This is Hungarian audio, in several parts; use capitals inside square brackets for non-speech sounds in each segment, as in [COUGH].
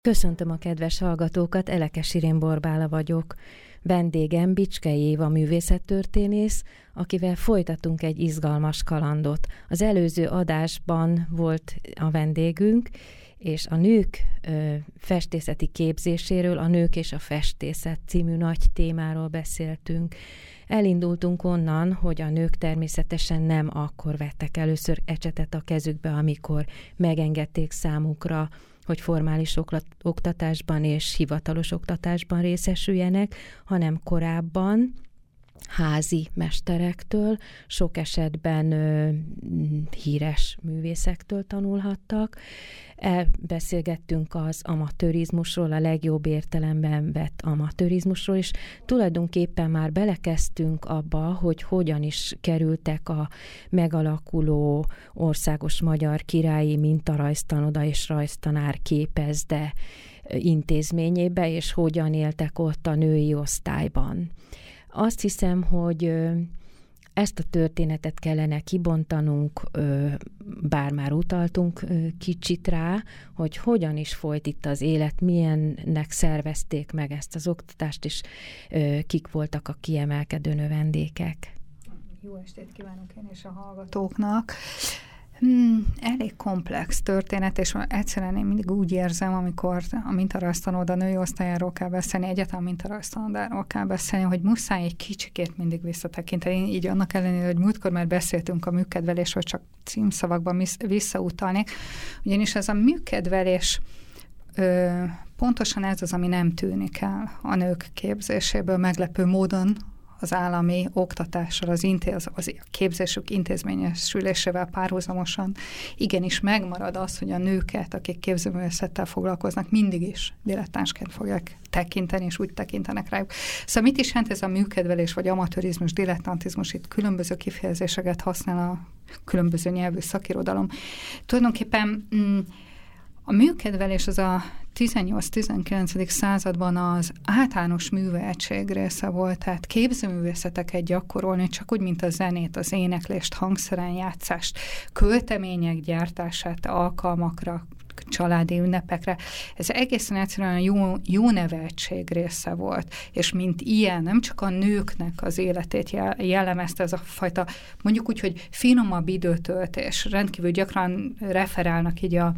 Köszöntöm a kedves hallgatókat, Elekes Irén Borbála vagyok. Vendégem Bicskei Éva művészettörténész, akivel folytatunk egy izgalmas kalandot. Az előző adásban volt a vendégünk, és a nők ö, festészeti képzéséről, a Nők és a Festészet című nagy témáról beszéltünk. Elindultunk onnan, hogy a nők természetesen nem akkor vettek először ecsetet a kezükbe, amikor megengedték számukra hogy formális oktatásban és hivatalos oktatásban részesüljenek, hanem korábban házi mesterektől, sok esetben ö, híres művészektől tanulhattak. Elbeszélgettünk az amatőrizmusról, a legjobb értelemben vett amatőrizmusról, és tulajdonképpen már belekezdtünk abba, hogy hogyan is kerültek a megalakuló országos magyar királyi mintarajztanoda és rajztanár képezde intézményébe, és hogyan éltek ott a női osztályban. Azt hiszem, hogy ezt a történetet kellene kibontanunk, bár már utaltunk kicsit rá, hogy hogyan is folyt itt az élet, milyennek szervezték meg ezt az oktatást, és kik voltak a kiemelkedő növendékek. Jó estét kívánok én és a hallgatóknak. Hmm, elég komplex történet, és egyszerűen én mindig úgy érzem, amikor a mintarajztanóda női osztályáról kell beszélni, egyetem mintarajztanódáról kell beszélni, hogy muszáj egy kicsikét mindig visszatekinteni. Így annak ellenére, hogy múltkor már beszéltünk a műkedvelésről, csak címszavakban visszautalnék, ugyanis ez a műkedvelés ö, pontosan ez az, ami nem tűnik el a nők képzéséből meglepő módon az állami oktatással, az, intéz, az, képzésük intézményesülésével párhuzamosan igenis megmarad az, hogy a nőket, akik képzőművészettel foglalkoznak, mindig is dilettánsként fogják tekinteni, és úgy tekintenek rájuk. Szóval mit is jelent ez a műkedvelés, vagy amatőrizmus, dilettantizmus, itt különböző kifejezéseket használ a különböző nyelvű szakirodalom. Tulajdonképpen mm, a műkedvelés az a 18-19. században az általános műveltség része volt, tehát képzőművészeteket gyakorolni, csak úgy, mint a zenét, az éneklést, hangszeren játszást, költemények gyártását alkalmakra, családi ünnepekre. Ez egészen egyszerűen jó, jó neveltség része volt, és mint ilyen, nem csak a nőknek az életét jellemezte ez a fajta, mondjuk úgy, hogy finomabb időtöltés, rendkívül gyakran referálnak így a,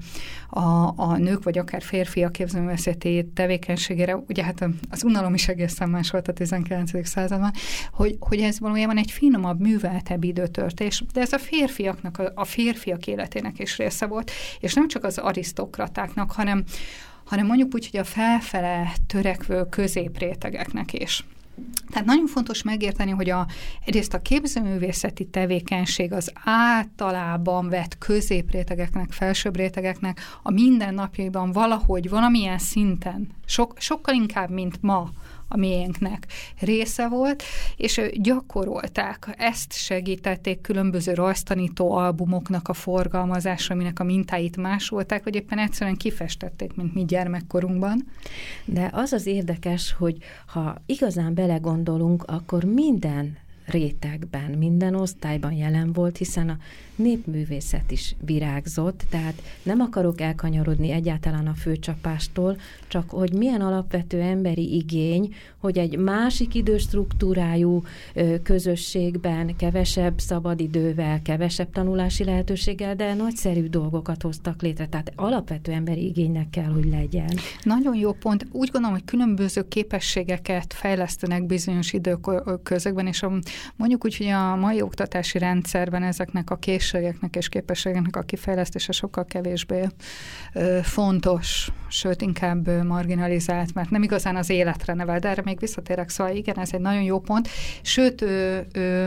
a, a nők, vagy akár férfiak képzőművészeti tevékenységére, ugye hát az unalom is egészen más volt a 19. században, hogy, hogy ez valójában egy finomabb, műveltebb időtöltés, de ez a férfiaknak, a, a férfiak életének is része volt, és nem csak az arisztokratáknak, hanem, hanem mondjuk úgy, hogy a felfele törekvő középrétegeknek is. Tehát nagyon fontos megérteni, hogy a, egyrészt a képzőművészeti tevékenység az általában vett középrétegeknek, felsőbb rétegeknek a mindennapjaiban valahogy, valamilyen szinten, sok, sokkal inkább, mint ma, a miénknek része volt, és gyakorolták, ezt segítették különböző rajztanító albumoknak a forgalmazása, aminek a mintáit másolták, vagy éppen egyszerűen kifestették, mint mi gyermekkorunkban. De az az érdekes, hogy ha igazán belegondolunk, akkor minden rétegben, minden osztályban jelen volt, hiszen a népművészet is virágzott, tehát nem akarok elkanyarodni egyáltalán a főcsapástól, csak hogy milyen alapvető emberi igény, hogy egy másik időstruktúrájú közösségben kevesebb szabadidővel, kevesebb tanulási lehetőséggel, de nagyszerű dolgokat hoztak létre. Tehát alapvető emberi igénynek kell, hogy legyen. Nagyon jó pont. Úgy gondolom, hogy különböző képességeket fejlesztenek bizonyos időközökben, és a, mondjuk úgy, hogy a mai oktatási rendszerben ezeknek a kés készségeknek és képességeknek a kifejlesztése sokkal kevésbé fontos, sőt inkább marginalizált, mert nem igazán az életre nevel, de erre még visszatérek, szóval igen, ez egy nagyon jó pont. Sőt, ö, ö,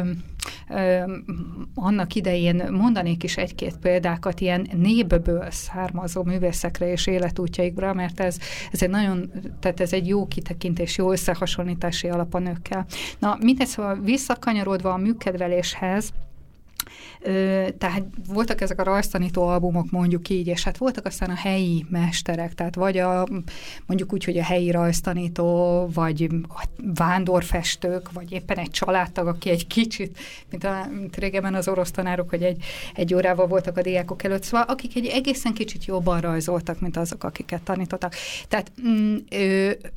annak idején mondanék is egy-két példákat ilyen nébből származó művészekre és életútjaikra, mert ez, ez egy nagyon, tehát ez egy jó kitekintés, jó összehasonlítási alap a nőkkel. Na, mindez szóval visszakanyarodva a műkedveléshez, tehát voltak ezek a rajztanító albumok, mondjuk így, és hát voltak aztán a helyi mesterek, tehát vagy a, mondjuk úgy, hogy a helyi rajztanító, vagy a vándorfestők, vagy éppen egy családtag, aki egy kicsit, mint, a, mint régebben az orosz tanárok, hogy egy, egy órával voltak a diákok előtt, szóval akik egy egészen kicsit jobban rajzoltak, mint azok, akiket tanítottak. Tehát mm,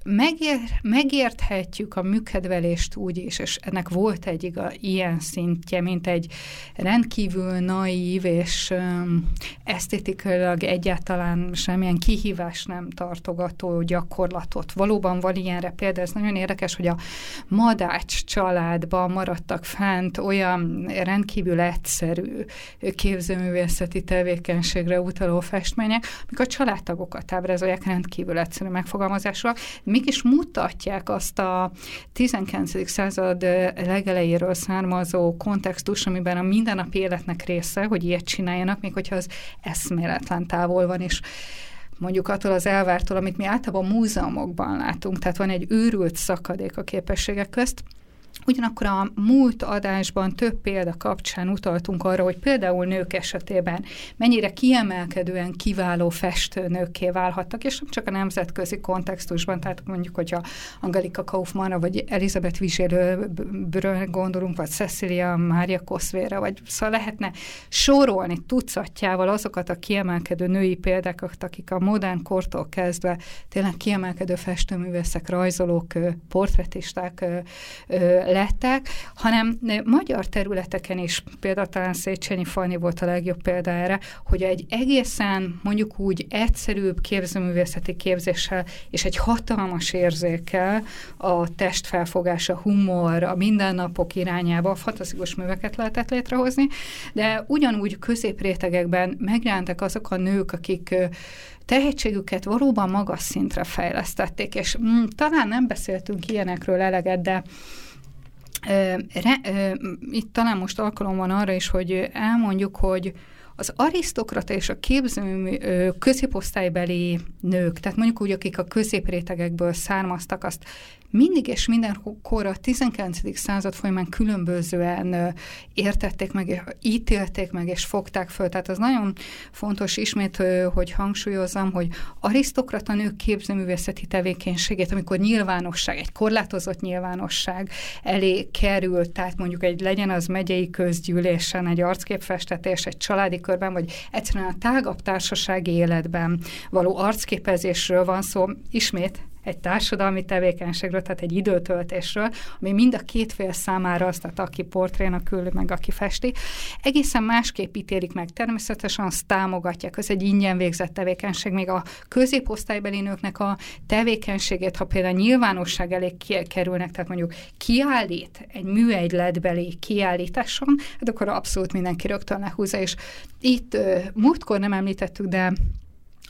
megér, megérthetjük a műkedvelést úgy is, és ennek volt egy iga, ilyen szintje, mint egy rendkívül naív és esztétikailag egyáltalán semmilyen kihívás nem tartogató gyakorlatot. Valóban van ilyenre példa, ez nagyon érdekes, hogy a Madács családban maradtak fent olyan rendkívül egyszerű képzőművészeti tevékenységre utaló festmények, amik a családtagokat ábrázolják rendkívül egyszerű megfogalmazásra, mégis mutatják azt a 19. század legelejéről származó kontextus, amiben a mindennapi életnek része, hogy ilyet csináljanak, még hogyha az eszméletlen távol van, és mondjuk attól az elvártól, amit mi általában múzeumokban látunk, tehát van egy őrült szakadék a képességek közt, Ugyanakkor a múlt adásban több példa kapcsán utaltunk arra, hogy például nők esetében mennyire kiemelkedően kiváló festőnőkké válhattak, és nem csak a nemzetközi kontextusban, tehát mondjuk, hogyha Angelika Kaufmannra, vagy Elizabeth Vigélőbről gondolunk, vagy Cecilia Mária Koszvére, vagy szóval lehetne sorolni tucatjával azokat a kiemelkedő női példákat, akik a modern kortól kezdve tényleg kiemelkedő festőművészek, rajzolók, portretisták lettek, hanem magyar területeken is, például talán Széchenyi Fanni volt a legjobb példa erre, hogy egy egészen mondjuk úgy egyszerűbb képzőművészeti képzéssel és egy hatalmas érzékkel a testfelfogása, humor, a mindennapok irányába fantasztikus műveket lehetett létrehozni, de ugyanúgy középrétegekben megjelentek azok a nők, akik tehetségüket valóban magas szintre fejlesztették, és mm, talán nem beszéltünk ilyenekről eleget, de Re, itt talán most alkalom van arra is, hogy elmondjuk, hogy az arisztokrata és a képző középosztálybeli nők, tehát mondjuk úgy, akik a középrétegekből származtak, azt mindig és mindenkor a 19. század folyamán különbözően értették meg, ítélték meg és fogták föl. Tehát az nagyon fontos ismét, hogy hangsúlyozom, hogy arisztokrata nők képzőművészeti tevékenységét, amikor nyilvánosság, egy korlátozott nyilvánosság elé kerül, tehát mondjuk egy legyen az megyei közgyűlésen, egy arcképfestetés, egy családi körben, vagy egyszerűen a tágabb társasági életben való arcképezésről van szó, ismét egy társadalmi tevékenységről, tehát egy időtöltésről, ami mind a két fél számára azt, tehát aki portrénak küld, meg aki festi, egészen másképp ítélik meg. Természetesen azt támogatják, ez egy ingyen végzett tevékenység, még a középosztálybeli nőknek a tevékenységét, ha például nyilvánosság elé kerülnek, tehát mondjuk kiállít egy műegyletbeli kiállításon, hát akkor abszolút mindenki rögtön lehúzza, és itt múltkor nem említettük, de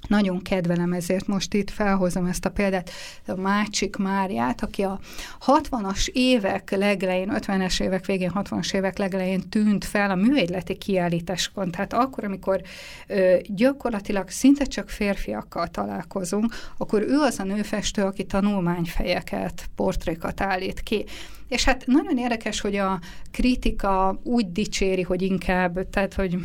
nagyon kedvelem, ezért most itt felhozom ezt a példát, a Mácsik Máriát, aki a 60-as évek legelején, 50-es évek végén, 60-as évek legelején tűnt fel a műegyleti kiállításokon. Tehát akkor, amikor ö, gyakorlatilag szinte csak férfiakkal találkozunk, akkor ő az a nőfestő, aki tanulmányfejeket, portrékat állít ki. És hát nagyon érdekes, hogy a kritika úgy dicséri, hogy inkább, tehát, hogy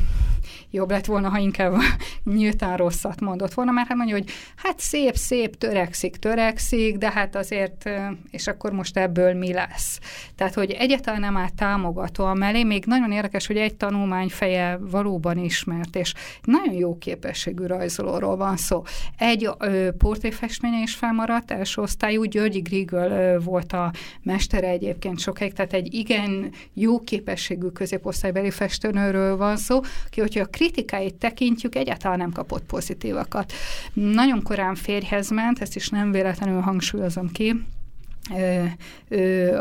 jobb lett volna, ha inkább [LAUGHS] nyíltán rosszat mondott volna, mert hát mondja, hogy hát szép, szép, törekszik, törekszik, de hát azért, és akkor most ebből mi lesz. Tehát, hogy egyáltalán nem áll támogató mellé, még nagyon érdekes, hogy egy tanulmány feje valóban ismert, és nagyon jó képességű rajzolóról van szó. Egy portréfestménye is felmaradt, első osztályú, Györgyi Grigöl volt a mestere egyébként sokáig, tehát egy igen jó képességű középosztálybeli festőnőről van szó, ki, hogyha a kritikáit tekintjük, egyáltalán nem kapott pozitívakat. Nagyon korán férjhez ment, ezt is nem véletlenül hangsúlyozom ki,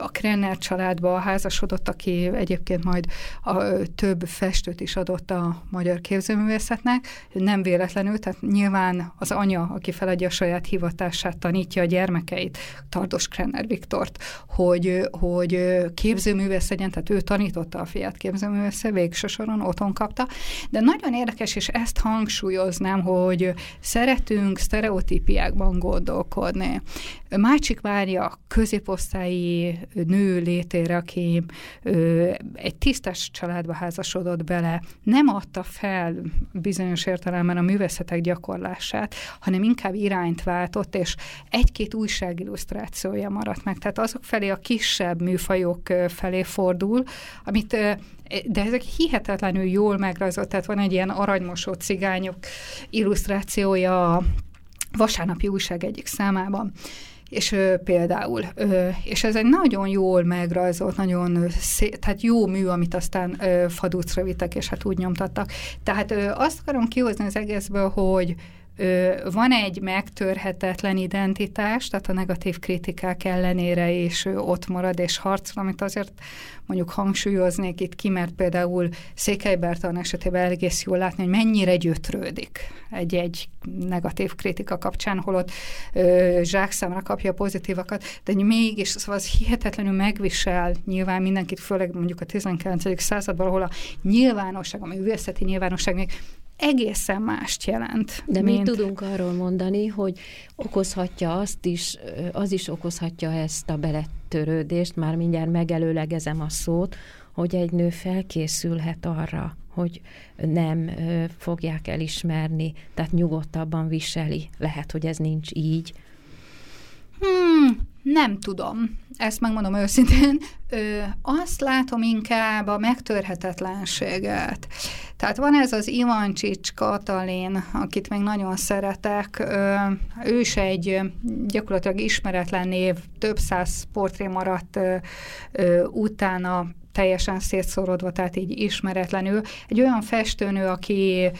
a Krenner családba házasodott, aki egyébként majd a, több festőt is adott a magyar képzőművészetnek. Nem véletlenül, tehát nyilván az anya, aki feladja a saját hivatását, tanítja a gyermekeit, Tardos Krenner Viktort, hogy, hogy képzőművész legyen, tehát ő tanította a fiát képzőművész, végső soron otthon kapta. De nagyon érdekes, és ezt hangsúlyoznám, hogy szeretünk sztereotípiákban gondolkodni. Mácsik Mária középosztályi nő létére, aki ö, egy tisztes családba házasodott bele, nem adta fel bizonyos értelemben a művészetek gyakorlását, hanem inkább irányt váltott, és egy-két újságillusztrációja maradt meg. Tehát azok felé a kisebb műfajok felé fordul, amit de ezek hihetetlenül jól megrajzolt, tehát van egy ilyen aranymosó cigányok illusztrációja a vasárnapi újság egyik számában és ö, például, ö, és ez egy nagyon jól megrajzolt, nagyon szé- tehát jó mű, amit aztán ö, vittek, és hát úgy nyomtattak. Tehát ö, azt akarom kihozni az egészből, hogy van egy megtörhetetlen identitás, tehát a negatív kritikák ellenére is ott marad és harcol, amit azért mondjuk hangsúlyoznék itt ki, mert például Székely Bertalan esetében egész jól látni, hogy mennyire gyötrődik egy-egy negatív kritika kapcsán, holott zsákszámra kapja pozitívakat, de mégis szóval az hihetetlenül megvisel nyilván mindenkit, főleg mondjuk a 19. században, ahol a nyilvánosság, a művészeti nyilvánosság még egészen mást jelent. De mint... mit tudunk arról mondani, hogy okozhatja azt is, az is okozhatja ezt a beletörődést, már mindjárt megelőlegezem a szót, hogy egy nő felkészülhet arra, hogy nem fogják elismerni, tehát nyugodtabban viseli. Lehet, hogy ez nincs így. Hmm, nem tudom. Ezt megmondom őszintén. Ö, azt látom inkább a megtörhetetlenséget. Tehát van ez az Ivancsics Katalin, akit még nagyon szeretek. Ö, ő is egy gyakorlatilag ismeretlen név, több száz portré maradt ö, ö, utána teljesen szétszorodva, tehát így ismeretlenül. Egy olyan festőnő, aki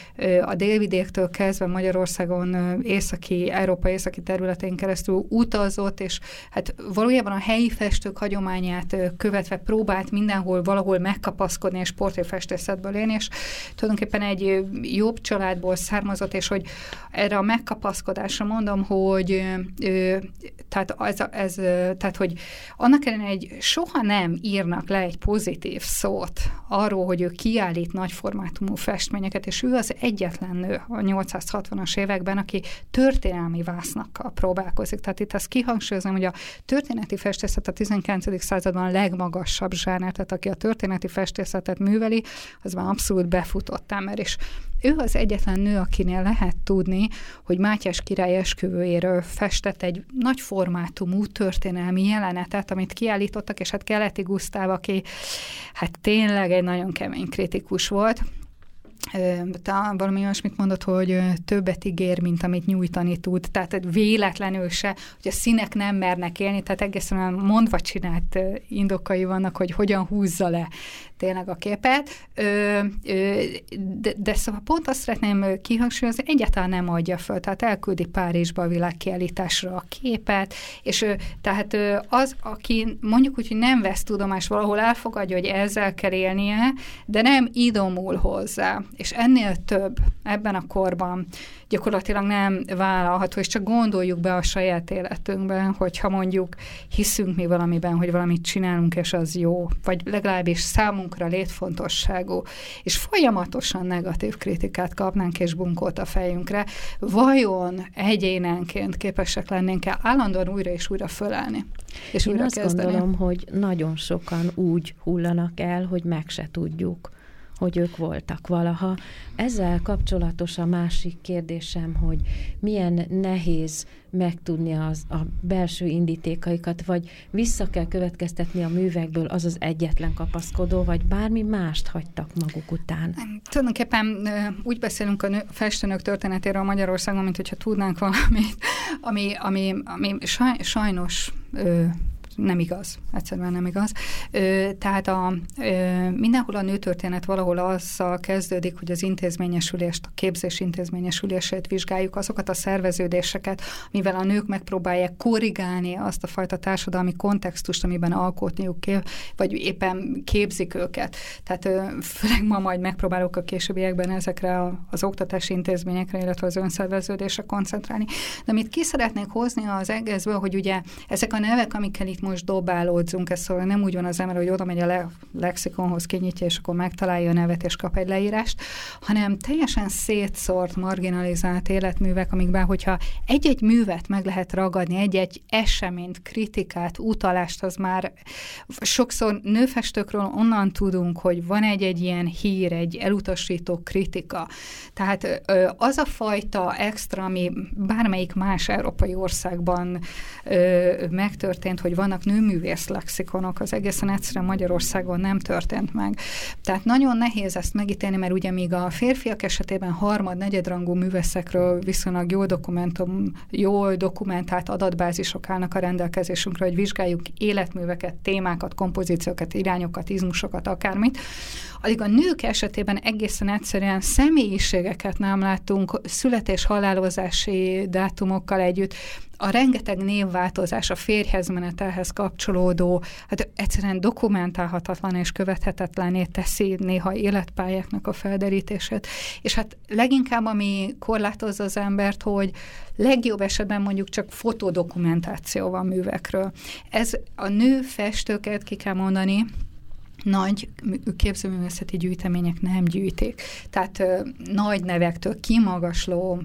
a délvidéktől kezdve Magyarországon északi, Európa északi területén keresztül utazott, és hát valójában a helyi festők hagyományát követve próbált mindenhol valahol megkapaszkodni és portréfestészetből élni, és tulajdonképpen egy jobb családból származott, és hogy erre a megkapaszkodásra mondom, hogy tehát, ez, ez, tehát hogy annak ellenére egy soha nem írnak le egy pozitív pozitív szót arról, hogy ő kiállít nagyformátumú festményeket, és ő az egyetlen nő a 860-as években, aki történelmi vásznakkal próbálkozik. Tehát itt azt kihangsúlyozom, hogy a történeti festészet a 19. században a legmagasabb zsáner, tehát aki a történeti festészetet műveli, az már abszolút befutott ember, és ő az egyetlen nő, akinél lehet tudni, hogy Mátyás király esküvőjéről festett egy nagy formátumú történelmi jelenetet, amit kiállítottak, és hát Keleti Gusztáv, aki hát tényleg egy nagyon kemény kritikus volt, te valami olyasmit mondott, hogy többet ígér, mint amit nyújtani tud, tehát véletlenül se, hogy a színek nem mernek élni, tehát egészen mondva csinált indokai vannak, hogy hogyan húzza le tényleg a képet, de, de szóval pont azt szeretném kihangsúlyozni, egyáltalán nem adja föl, tehát elküldi Párizsba a világkiállításra a képet, és tehát az, aki mondjuk úgy, hogy nem vesz tudomás, valahol elfogadja, hogy ezzel kell élnie, de nem idomul hozzá, és ennél több ebben a korban gyakorlatilag nem vállalható, és csak gondoljuk be a saját életünkben, hogyha mondjuk hiszünk mi valamiben, hogy valamit csinálunk, és az jó, vagy legalábbis számunkra létfontosságú, és folyamatosan negatív kritikát kapnánk és bunkót a fejünkre, vajon egyénenként képesek lennénk-e állandóan újra és újra fölállni? És Én újra azt kezdeni? gondolom, hogy nagyon sokan úgy hullanak el, hogy meg se tudjuk hogy ők voltak valaha. Ezzel kapcsolatos a másik kérdésem, hogy milyen nehéz megtudni az, a belső indítékaikat, vagy vissza kell következtetni a művekből az az egyetlen kapaszkodó, vagy bármi mást hagytak maguk után. Tulajdonképpen úgy beszélünk a nő, festőnök történetéről Magyarországon, mint hogyha tudnánk valamit, ami, ami, ami saj, sajnos nem igaz, egyszerűen nem igaz. Ö, tehát a, ö, mindenhol a nőtörténet valahol azzal kezdődik, hogy az intézményesülést, a képzés intézményesülését vizsgáljuk, azokat a szerveződéseket, mivel a nők megpróbálják korrigálni azt a fajta társadalmi kontextust, amiben alkotniuk kell, vagy éppen képzik őket. Tehát ö, főleg ma majd megpróbálok a későbbiekben ezekre a, az oktatási intézményekre, illetve az önszerveződésre koncentrálni. De amit ki szeretnék hozni az egészből, hogy ugye ezek a nevek, amikkel itt most dobálódzunk, ez szóval nem úgy van az ember, hogy oda megy a le- lexikonhoz, kinyitja, és akkor megtalálja a nevet, és kap egy leírást, hanem teljesen szétszórt, marginalizált életművek, amikben, hogyha egy-egy művet meg lehet ragadni, egy-egy eseményt, kritikát, utalást, az már sokszor nőfestőkről onnan tudunk, hogy van egy-egy ilyen hír, egy elutasító kritika. Tehát az a fajta extra, ami bármelyik más európai országban megtörtént, hogy vannak nőművész lexikonok, az egészen egyszerűen Magyarországon nem történt meg. Tehát nagyon nehéz ezt megítélni, mert ugye még a férfiak esetében harmad, negyedrangú művészekről viszonylag jó dokumentum, jól dokumentált adatbázisok állnak a rendelkezésünkre, hogy vizsgáljuk életműveket, témákat, kompozíciókat, irányokat, izmusokat, akármit. Addig a nők esetében egészen egyszerűen személyiségeket nem látunk születés halálozási dátumokkal együtt, a rengeteg névváltozás, a férjhez menetelhez kapcsolódó, hát egyszerűen dokumentálhatatlan és követhetetlené teszi néha életpályáknak a felderítését. És hát leginkább, ami korlátozza az embert, hogy legjobb esetben mondjuk csak fotodokumentáció van művekről. Ez a nő festőket ki kell mondani, nagy képzőművészeti gyűjtemények nem gyűjtik. Tehát ö, nagy nevektől kimagasló,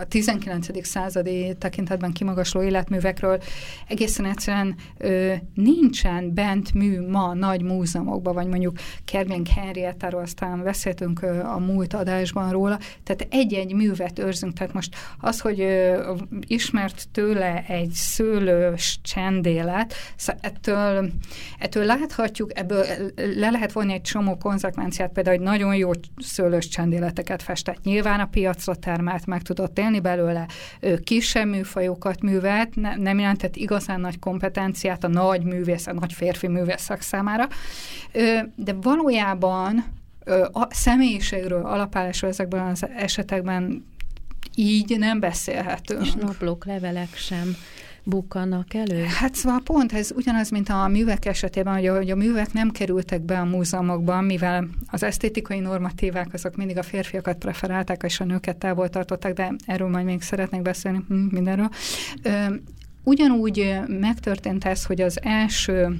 a 19. századi tekintetben kimagasló életművekről egészen egyszerűen ö, nincsen bent mű ma nagy múzeumokban, vagy mondjuk Kerling Henriettáról aztán beszéltünk ö, a múlt adásban róla, tehát egy-egy művet őrzünk, tehát most az, hogy ö, ismert tőle egy szőlős csendélet, szóval ettől, ettől láthatjuk, ebből le lehet vonni egy csomó konzekvenciát, például, hogy nagyon jó szőlős csendéleteket festett. Nyilván a piacra termelt, meg tudott élni belőle, kisebb műfajokat művelt, ne, nem jelentett igazán nagy kompetenciát a nagy művész, a nagy férfi művészek számára, de valójában a személyiségről, alapállásról ezekben az esetekben így nem beszélhetünk. És naplók, levelek sem bukkannak elő? Hát szóval pont ez ugyanaz, mint a művek esetében, hogy a, hogy a művek nem kerültek be a múzeumokban, mivel az esztétikai normatívák azok mindig a férfiakat preferálták, és a nőket távol tartották, de erről majd még szeretnék beszélni hm, mindenről. Ugyanúgy megtörtént ez, hogy az első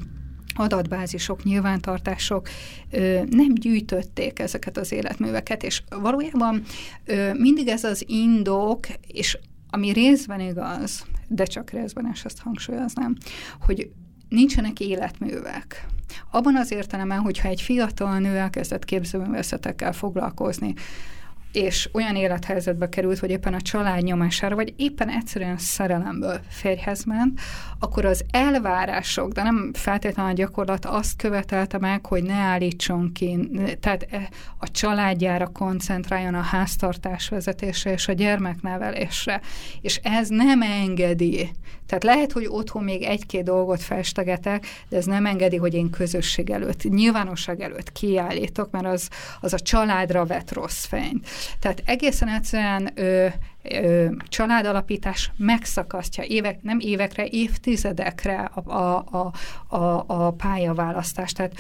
adatbázisok, nyilvántartások ö, nem gyűjtötték ezeket az életműveket, és valójában ö, mindig ez az indok, és ami részben igaz, de csak részben, és ezt hangsúlyoznám, hogy nincsenek életművek. Abban az értelemben, hogyha egy fiatal nő elkezdett képzőművészetekkel foglalkozni, és olyan élethelyzetbe került, hogy éppen a család nyomására, vagy éppen egyszerűen szerelemből férjhez ment, akkor az elvárások, de nem feltétlenül a gyakorlat azt követelte meg, hogy ne állítson ki, tehát e, a családjára koncentráljon a háztartás vezetésre és a gyermeknevelésre. És ez nem engedi. Tehát lehet, hogy otthon még egy-két dolgot festegetek, de ez nem engedi, hogy én közösség előtt, nyilvánosság előtt kiállítok, mert az, az a családra vet rossz fényt. Tehát egészen egyszerűen ö, ö, családalapítás megszakasztja évek, nem évekre, évtizedekre a, a, a, a, a pályaválasztást. Tehát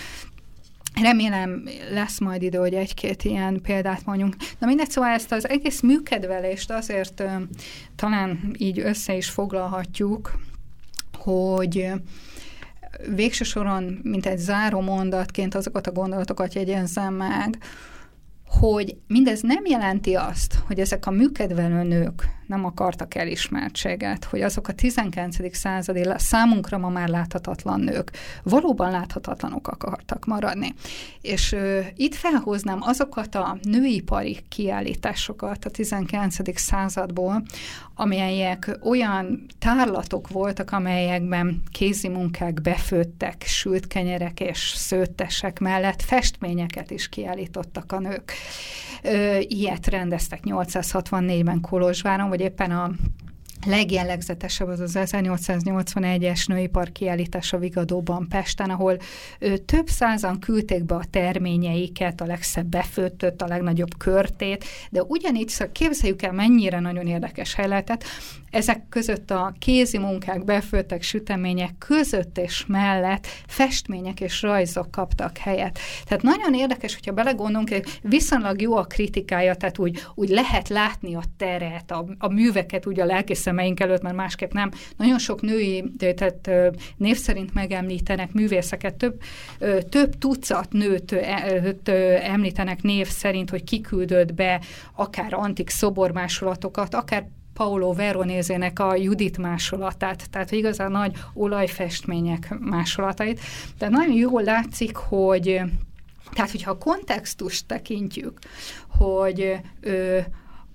Remélem lesz majd idő, hogy egy-két ilyen példát mondjunk. Na mindegy, szóval ezt az egész műkedvelést azért ö, talán így össze is foglalhatjuk, hogy végső soron, mint egy záró mondatként azokat a gondolatokat jegyezzem meg, hogy mindez nem jelenti azt, hogy ezek a műkedvelő nők nem akartak elismertséget, hogy azok a 19. századi számunkra ma már láthatatlan nők valóban láthatatlanok akartak maradni. És ö, itt felhoznám azokat a nőipari kiállításokat a 19. századból, amelyek olyan tárlatok voltak, amelyekben kézi munkák befőttek, sült kenyerek és szőttesek mellett festményeket is kiállítottak a nők. Ö, ilyet rendeztek 864-ben Kolozsváron, vagy éppen a legjellegzetesebb az az 1881-es nőipar kiállítás a Vigadóban, Pesten, ahol ö, több százan küldték be a terményeiket, a legszebb befőtött, a legnagyobb körtét, de ugyanígy szóval képzeljük el, mennyire nagyon érdekes hely lehetett. Ezek között a kézi munkák, befőttek sütemények között és mellett festmények és rajzok kaptak helyet. Tehát nagyon érdekes, hogyha belegondolunk, viszonylag jó a kritikája, tehát úgy, úgy lehet látni a teret, a, a műveket úgy a lelki szemeink előtt, mert másképp nem. Nagyon sok női, tehát név szerint megemlítenek művészeket, több, több tucat nőt említenek név szerint, hogy kiküldött be akár antik szobormásolatokat, akár Paolo Veronézének a Judit másolatát, tehát igazán nagy olajfestmények másolatait. De nagyon jól látszik, hogy tehát, hogyha a kontextust tekintjük, hogy ö,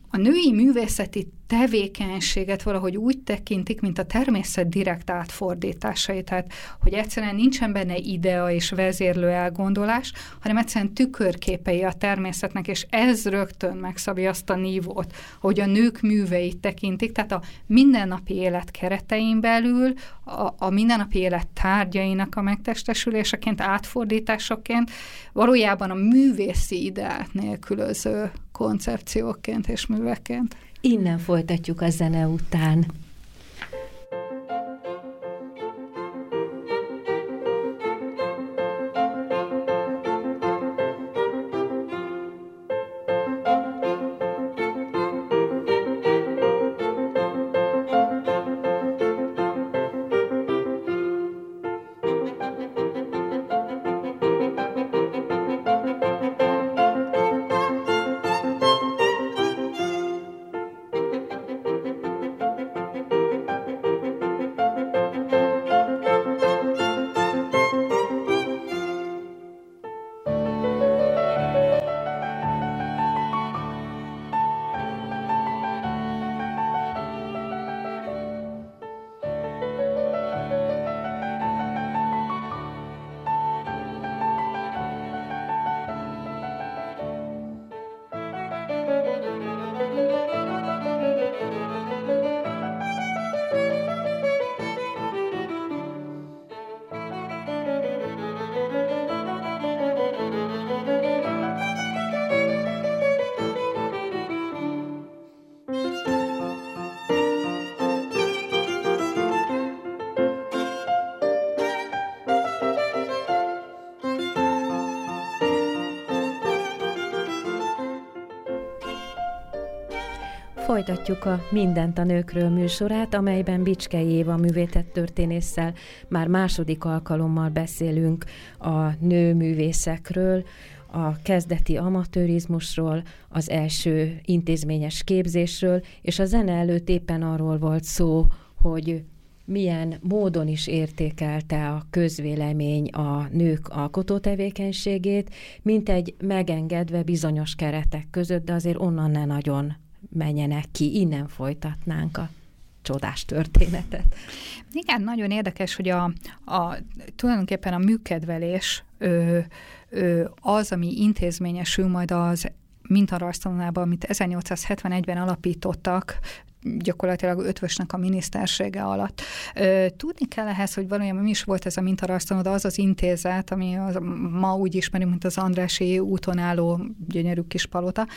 a női művészeti tevékenységet valahogy úgy tekintik, mint a természet direkt átfordításai, tehát hogy egyszerűen nincsen benne idea és vezérlő elgondolás, hanem egyszerűen tükörképei a természetnek, és ez rögtön megszabja azt a nívót, hogy a nők műveit tekintik, tehát a mindennapi élet keretein belül, a, a mindennapi élet tárgyainak a megtestesüléseként, átfordításoként, valójában a művészi ideát nélkülöző koncepcióként és műveként. Innen folytatjuk a zene után. Folytatjuk a Mindent a nőkről műsorát, amelyben Bicskei Éva művétett történésszel már második alkalommal beszélünk a nőművészekről, a kezdeti amatőrizmusról, az első intézményes képzésről, és a zene előtt éppen arról volt szó, hogy milyen módon is értékelte a közvélemény a nők alkotó tevékenységét, mint egy megengedve bizonyos keretek között, de azért onnan ne nagyon menjenek ki, innen folytatnánk a csodás történetet. Igen, nagyon érdekes, hogy a, a tulajdonképpen a műkedvelés ö, ö, az, ami intézményesül majd az mintarajztanulában, amit 1871-ben alapítottak, gyakorlatilag ötvösnek a minisztersége alatt. Tudni kell ehhez, hogy valójában mi is volt ez a mintarasztanoda, az az intézet, ami az, ma úgy ismerünk, mint az Andrási úton álló gyönyörű kis palota.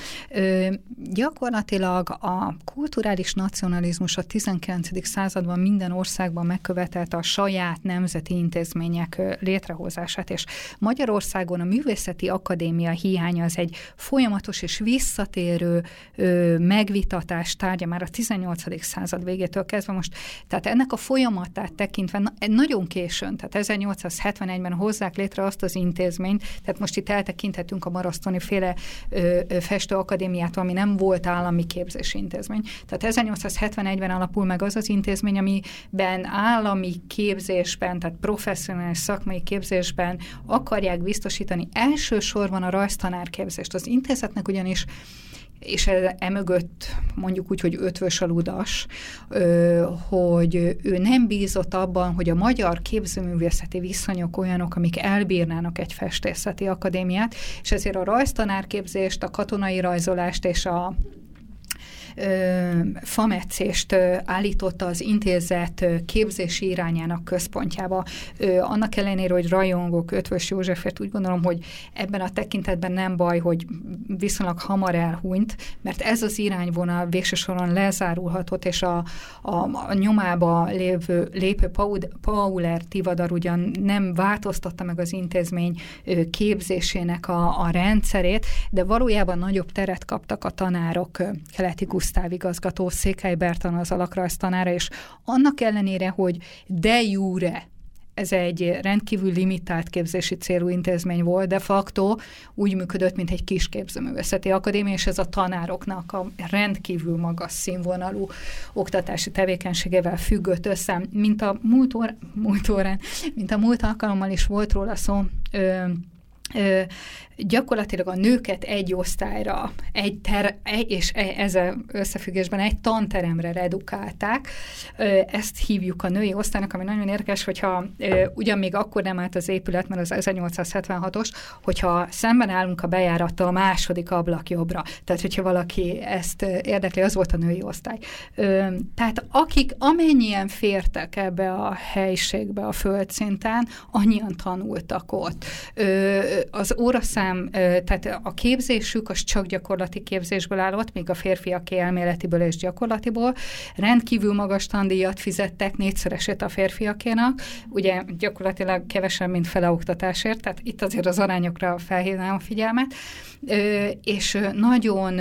Gyakorlatilag a kulturális nacionalizmus a 19. században minden országban megkövetelte a saját nemzeti intézmények létrehozását, és Magyarországon a Művészeti Akadémia hiánya az egy folyamatos és visszatérő megvitatás tárgya már a 18. század végétől kezdve most, tehát ennek a folyamatát tekintve na, nagyon későn, tehát 1871-ben hozzák létre azt az intézményt, tehát most itt eltekinthetünk a Marasztoni féle ö, ö, festőakadémiát, ami nem volt állami képzési intézmény. Tehát 1871-ben alapul meg az az intézmény, amiben állami képzésben, tehát professzionális szakmai képzésben akarják biztosítani elsősorban a rajztanárképzést. Az intézetnek ugyanis és emögött mondjuk úgy, hogy ötvös aludas, hogy ő nem bízott abban, hogy a magyar képzőművészeti viszonyok olyanok, amik elbírnának egy festészeti akadémiát, és ezért a rajztanárképzést, a katonai rajzolást és a fametszést állította az intézet képzési irányának központjába. Annak ellenére, hogy rajongok Ötvös Józsefért, úgy gondolom, hogy ebben a tekintetben nem baj, hogy viszonylag hamar elhunyt, mert ez az irányvonal végső soron lezárulhatott, és a, a, a nyomába lévő, lépő Pauler Tivadar ugyan nem változtatta meg az intézmény képzésének a, a rendszerét, de valójában nagyobb teret kaptak a tanárok, Keleti Gusztáv igazgató, Székely Bertan az alakrajz tanára, és annak ellenére, hogy de jure ez egy rendkívül limitált képzési célú intézmény volt, de facto úgy működött, mint egy kis képzőművészeti akadémia, és ez a tanároknak a rendkívül magas színvonalú oktatási tevékenységével függött össze, mint a múlt, óra, múlt órán, mint a múlt alkalommal is volt róla szó, ö, ö, gyakorlatilag a nőket egy osztályra, egy ter, egy, és e, ezzel összefüggésben egy tanteremre redukálták. Ezt hívjuk a női osztálynak, ami nagyon érdekes, hogyha ugyan még akkor nem állt az épület, mert az 1876-os, hogyha szemben állunk a bejárattal a második ablak jobbra. Tehát, hogyha valaki ezt érdekli, az volt a női osztály. Tehát akik amennyien fértek ebbe a helyiségbe a földszinten, annyian tanultak ott. Az óraszám tehát a képzésük az csak gyakorlati képzésből állott, míg a férfiak elméletiből és gyakorlatiból. Rendkívül magas tandíjat fizettek, négyszeresét a férfiakénak, ugye gyakorlatilag kevesebb, mint fele oktatásért, tehát itt azért az arányokra felhívnám a figyelmet, és nagyon,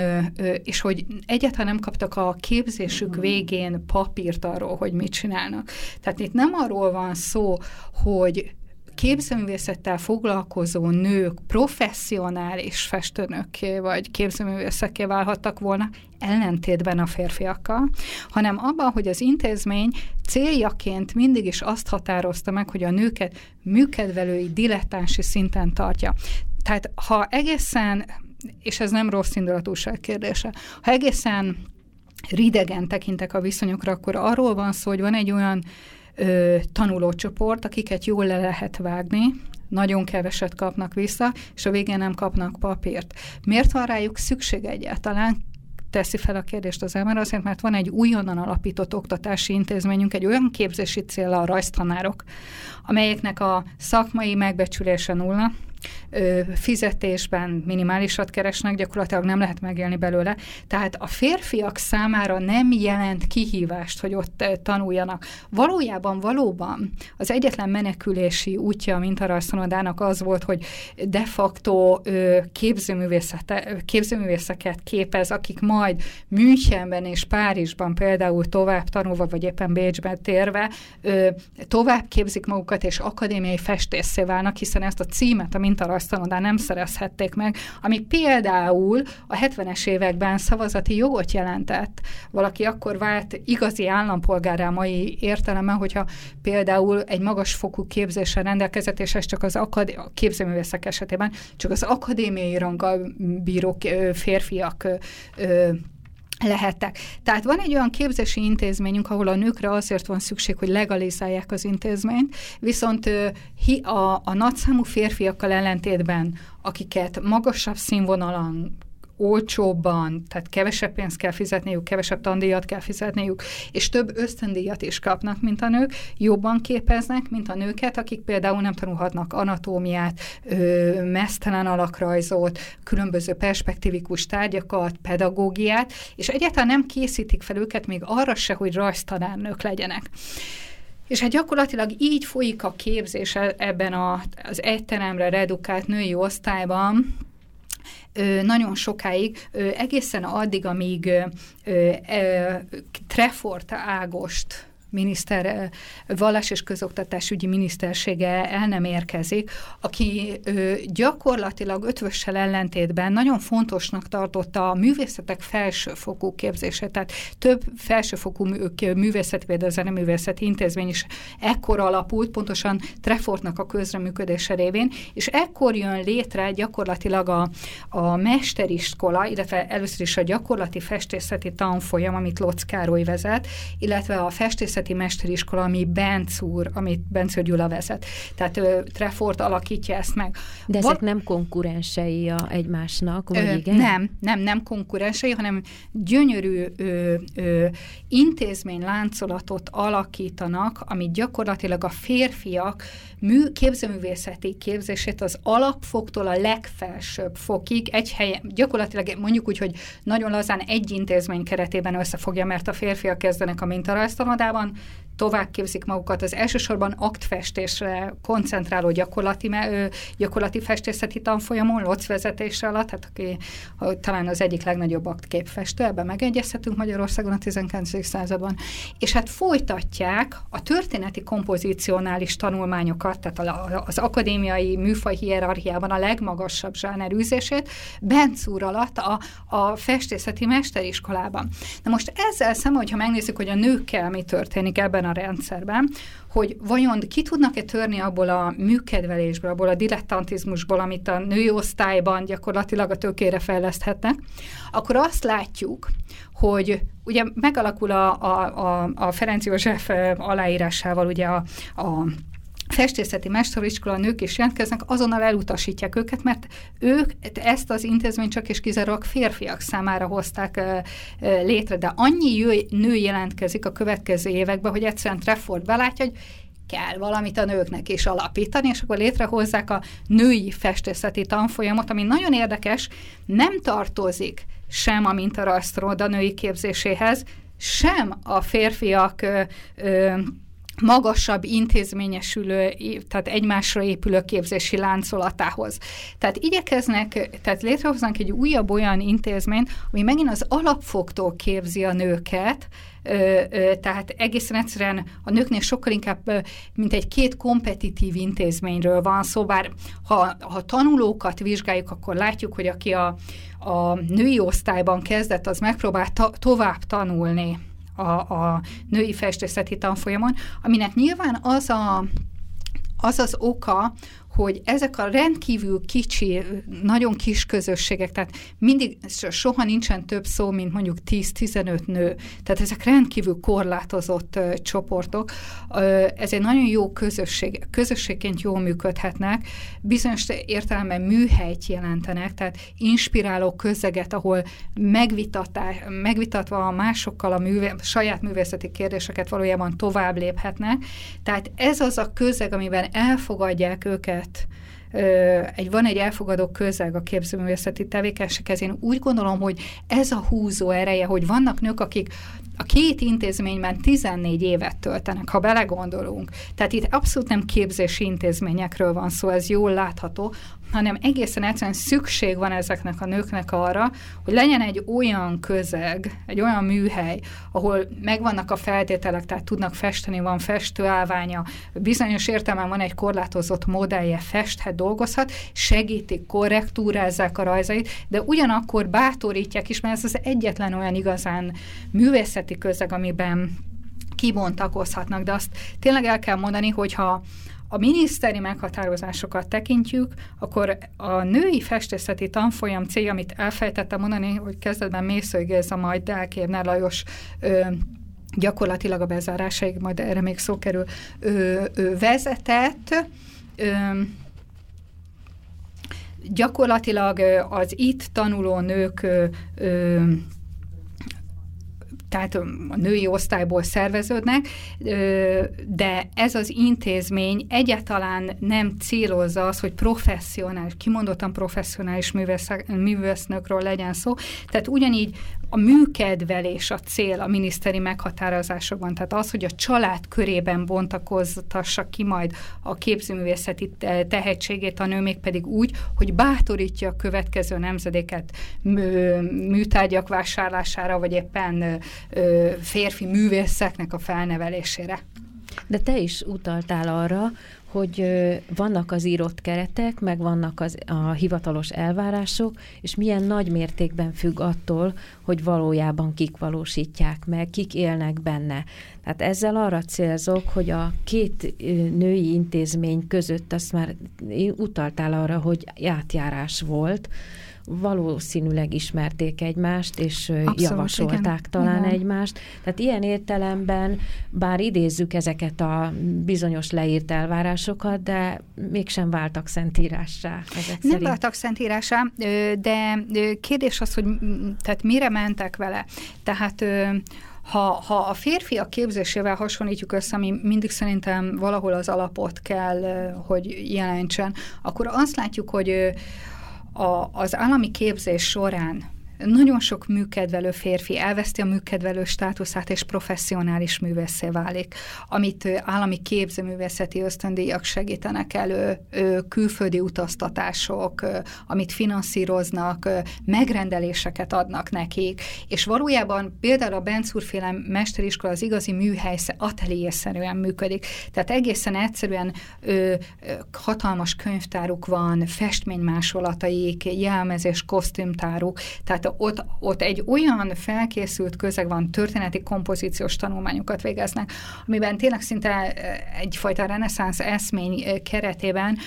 és hogy egyáltalán nem kaptak a képzésük végén papírt arról, hogy mit csinálnak. Tehát itt nem arról van szó, hogy képzőművészettel foglalkozó nők professzionális festőnökké vagy képzőművészekké válhattak volna, ellentétben a férfiakkal, hanem abban, hogy az intézmény céljaként mindig is azt határozta meg, hogy a nőket műkedvelői, dilettánsi szinten tartja. Tehát ha egészen, és ez nem rossz indulatúság kérdése, ha egészen ridegen tekintek a viszonyokra, akkor arról van szó, hogy van egy olyan ö, tanulócsoport, akiket jól le lehet vágni, nagyon keveset kapnak vissza, és a végén nem kapnak papírt. Miért van rájuk szükség egyáltalán? teszi fel a kérdést az ember, azért, mert van egy újonnan alapított oktatási intézményünk, egy olyan képzési cél a rajztanárok, amelyeknek a szakmai megbecsülése nulla, fizetésben minimálisat keresnek, gyakorlatilag nem lehet megélni belőle. Tehát a férfiak számára nem jelent kihívást, hogy ott tanuljanak. Valójában valóban az egyetlen menekülési útja a mintarajszanodának az volt, hogy de facto képzőművészeket képez, akik majd Münchenben és Párizsban például tovább tanulva, vagy éppen Bécsben térve tovább képzik magukat, és akadémiai festészé válnak, hiszen ezt a címet, a mintarajztanodán nem szerezhették meg, ami például a 70-es években szavazati jogot jelentett. Valaki akkor vált igazi állampolgárá mai értelemmel, hogyha például egy magasfokú képzéssel rendelkezett, és ez csak az akad- a képzőművészek esetében csak az akadémiai ranggal bíró férfiak lehettek. Tehát van egy olyan képzési intézményünk, ahol a nőkre azért van szükség, hogy legalizálják az intézményt, viszont a, a nagyszámú férfiakkal ellentétben, akiket magasabb színvonalon olcsóbban, tehát kevesebb pénzt kell fizetniük, kevesebb tandíjat kell fizetniük, és több ösztöndíjat is kapnak, mint a nők, jobban képeznek, mint a nőket, akik például nem tanulhatnak anatómiát, ö, mesztelen alakrajzot, különböző perspektívikus tárgyakat, pedagógiát, és egyáltalán nem készítik fel őket még arra se, hogy rajztanárnők legyenek. És hát gyakorlatilag így folyik a képzés e-, ebben a, az egyteremre redukált női osztályban, nagyon sokáig, egészen addig, amíg Trefort Ágost miniszter, vallás és közoktatásügyi minisztersége el nem érkezik, aki ö, gyakorlatilag ötvössel ellentétben nagyon fontosnak tartotta a művészetek felsőfokú képzését, tehát több felsőfokú művészeti, például zeneművészeti intézmény is ekkor alapult, pontosan Trefortnak a közreműködése révén, és ekkor jön létre gyakorlatilag a, a mesteriskola, illetve először is a gyakorlati festészeti tanfolyam, amit Locz Károly vezet, illetve a festészeti festészeti mesteriskola, ami Benc úr, amit Benc Gyula vezet. Tehát ő, Trefort alakítja ezt meg. De ezek Val- nem konkurensei a egymásnak, vagy ö, igen? Nem, nem, nem konkurensei, hanem gyönyörű ö, ö, intézményláncolatot alakítanak, amit gyakorlatilag a férfiak mű, képzőművészeti képzését az alapfoktól a legfelsőbb fokig egy helyen, gyakorlatilag mondjuk úgy, hogy nagyon lazán egy intézmény keretében összefogja, mert a férfiak kezdenek a mintarajztanodában, tovább képzik magukat az elsősorban aktfestésre koncentráló gyakorlati, gyakorlati festészeti tanfolyamon, LOC vezetése alatt, tehát aki talán az egyik legnagyobb aktképfestő, ebben megegyezhetünk Magyarországon a 19. században, és hát folytatják a történeti kompozícionális tanulmányokat, tehát az akadémiai műfaj hierarchiában a legmagasabb zsánerűzését Benc úr alatt a, a festészeti mesteriskolában. Na most ezzel szemben, hogyha megnézzük, hogy a nőkkel mi történik ebben a rendszerben, hogy vajon ki tudnak-e törni abból a műkedvelésből, abból a dilettantizmusból, amit a női osztályban gyakorlatilag a tökére fejleszthetnek, akkor azt látjuk, hogy ugye megalakul a, a, a, a Ferenc József aláírásával ugye a, a festészeti mesteriskola nők is jelentkeznek, azonnal elutasítják őket, mert ők ezt az intézményt csak és kizárólag férfiak számára hozták létre, de annyi nő jelentkezik a következő években, hogy egyszerűen Trefford belátja, hogy kell valamit a nőknek is alapítani, és akkor létrehozzák a női festészeti tanfolyamot, ami nagyon érdekes, nem tartozik sem a mintarasztróda női képzéséhez, sem a férfiak ö, ö, magasabb intézményesülő, tehát egymásra épülő képzési láncolatához. Tehát igyekeznek, tehát létrehoznak egy újabb olyan intézményt, ami megint az alapfoktól képzi a nőket, tehát egészen egyszerűen a nőknél sokkal inkább, mint egy két kompetitív intézményről van szó, bár ha, ha tanulókat vizsgáljuk, akkor látjuk, hogy aki a, a női osztályban kezdett, az megpróbál ta, tovább tanulni a, a női festészeti tanfolyamon, aminek nyilván az a, az az oka, hogy ezek a rendkívül kicsi, nagyon kis közösségek, tehát mindig soha nincsen több szó, mint mondjuk 10-15 nő, tehát ezek rendkívül korlátozott uh, csoportok, uh, ez egy nagyon jó közösség, közösségként jól működhetnek, bizonyos értelemben műhelyt jelentenek, tehát inspiráló közeget, ahol megvitatva a másokkal a műve, saját művészeti kérdéseket valójában tovább léphetnek, tehát ez az a közeg, amiben elfogadják őket egy, van egy elfogadó közeg a képzőművészeti tevékenységhez. Én úgy gondolom, hogy ez a húzó ereje, hogy vannak nők, akik a két intézményben 14 évet töltenek, ha belegondolunk. Tehát itt abszolút nem képzési intézményekről van szó, ez jól látható, hanem egészen egyszerűen szükség van ezeknek a nőknek arra, hogy legyen egy olyan közeg, egy olyan műhely, ahol megvannak a feltételek, tehát tudnak festeni, van festőállványa, bizonyos értelemben van egy korlátozott modellje, festhet, dolgozhat, segítik, korrektúrázzák a rajzait, de ugyanakkor bátorítják is, mert ez az egyetlen olyan igazán művészeti közeg, amiben kibontakozhatnak, de azt tényleg el kell mondani, hogyha a miniszteri meghatározásokat tekintjük, akkor a női festészeti tanfolyam célja, amit elfejtettem mondani, hogy kezdetben Mészői Géza, majd Delkérner Lajos ö, gyakorlatilag a bezárásaig, majd erre még szó kerül, ö, ö, vezetett, ö, gyakorlatilag az itt tanuló nők ö, ö, tehát a női osztályból szerveződnek, de ez az intézmény egyáltalán nem célozza az, hogy professzionális, kimondottan professzionális művésznökről legyen szó. Tehát ugyanígy a műkedvelés a cél a miniszteri meghatározásokban, tehát az, hogy a család körében bontakoztassa ki majd a képzőművészeti tehetségét a nő, még pedig úgy, hogy bátorítja a következő nemzedéket műtárgyak vásárlására, vagy éppen férfi művészeknek a felnevelésére. De te is utaltál arra, hogy vannak az írott keretek, meg vannak az, a hivatalos elvárások, és milyen nagy mértékben függ attól, hogy valójában kik valósítják meg, kik élnek benne. Tehát ezzel arra célzok, hogy a két női intézmény között azt már utaltál arra, hogy átjárás volt, valószínűleg ismerték egymást, és Abszolút, javasolták igen. talán igen. egymást. Tehát ilyen értelemben, bár idézzük ezeket a bizonyos leírt elvárásokat, de mégsem váltak szentírássá. Ezek Nem szerint. váltak szentírássá, de kérdés az, hogy tehát mire mentek vele. Tehát ha, ha a férfiak képzésével hasonlítjuk össze, ami mindig szerintem valahol az alapot kell, hogy jelentsen, akkor azt látjuk, hogy a, az állami képzés során nagyon sok műkedvelő férfi elveszti a műkedvelő státuszát, és professzionális művészé válik, amit állami képzőművészeti ösztöndíjak segítenek elő, külföldi utaztatások, amit finanszíroznak, megrendeléseket adnak nekik, és valójában például a Bencúrféle mesteriskola az igazi műhelysze, atelierszerűen működik. Tehát egészen egyszerűen ö, hatalmas könyvtáruk van, festménymásolataik, jelmezés, kosztümtáruk, tehát ott, ott egy olyan felkészült közeg van, történeti kompozíciós tanulmányokat végeznek, amiben tényleg szinte egyfajta reneszánsz eszmény keretében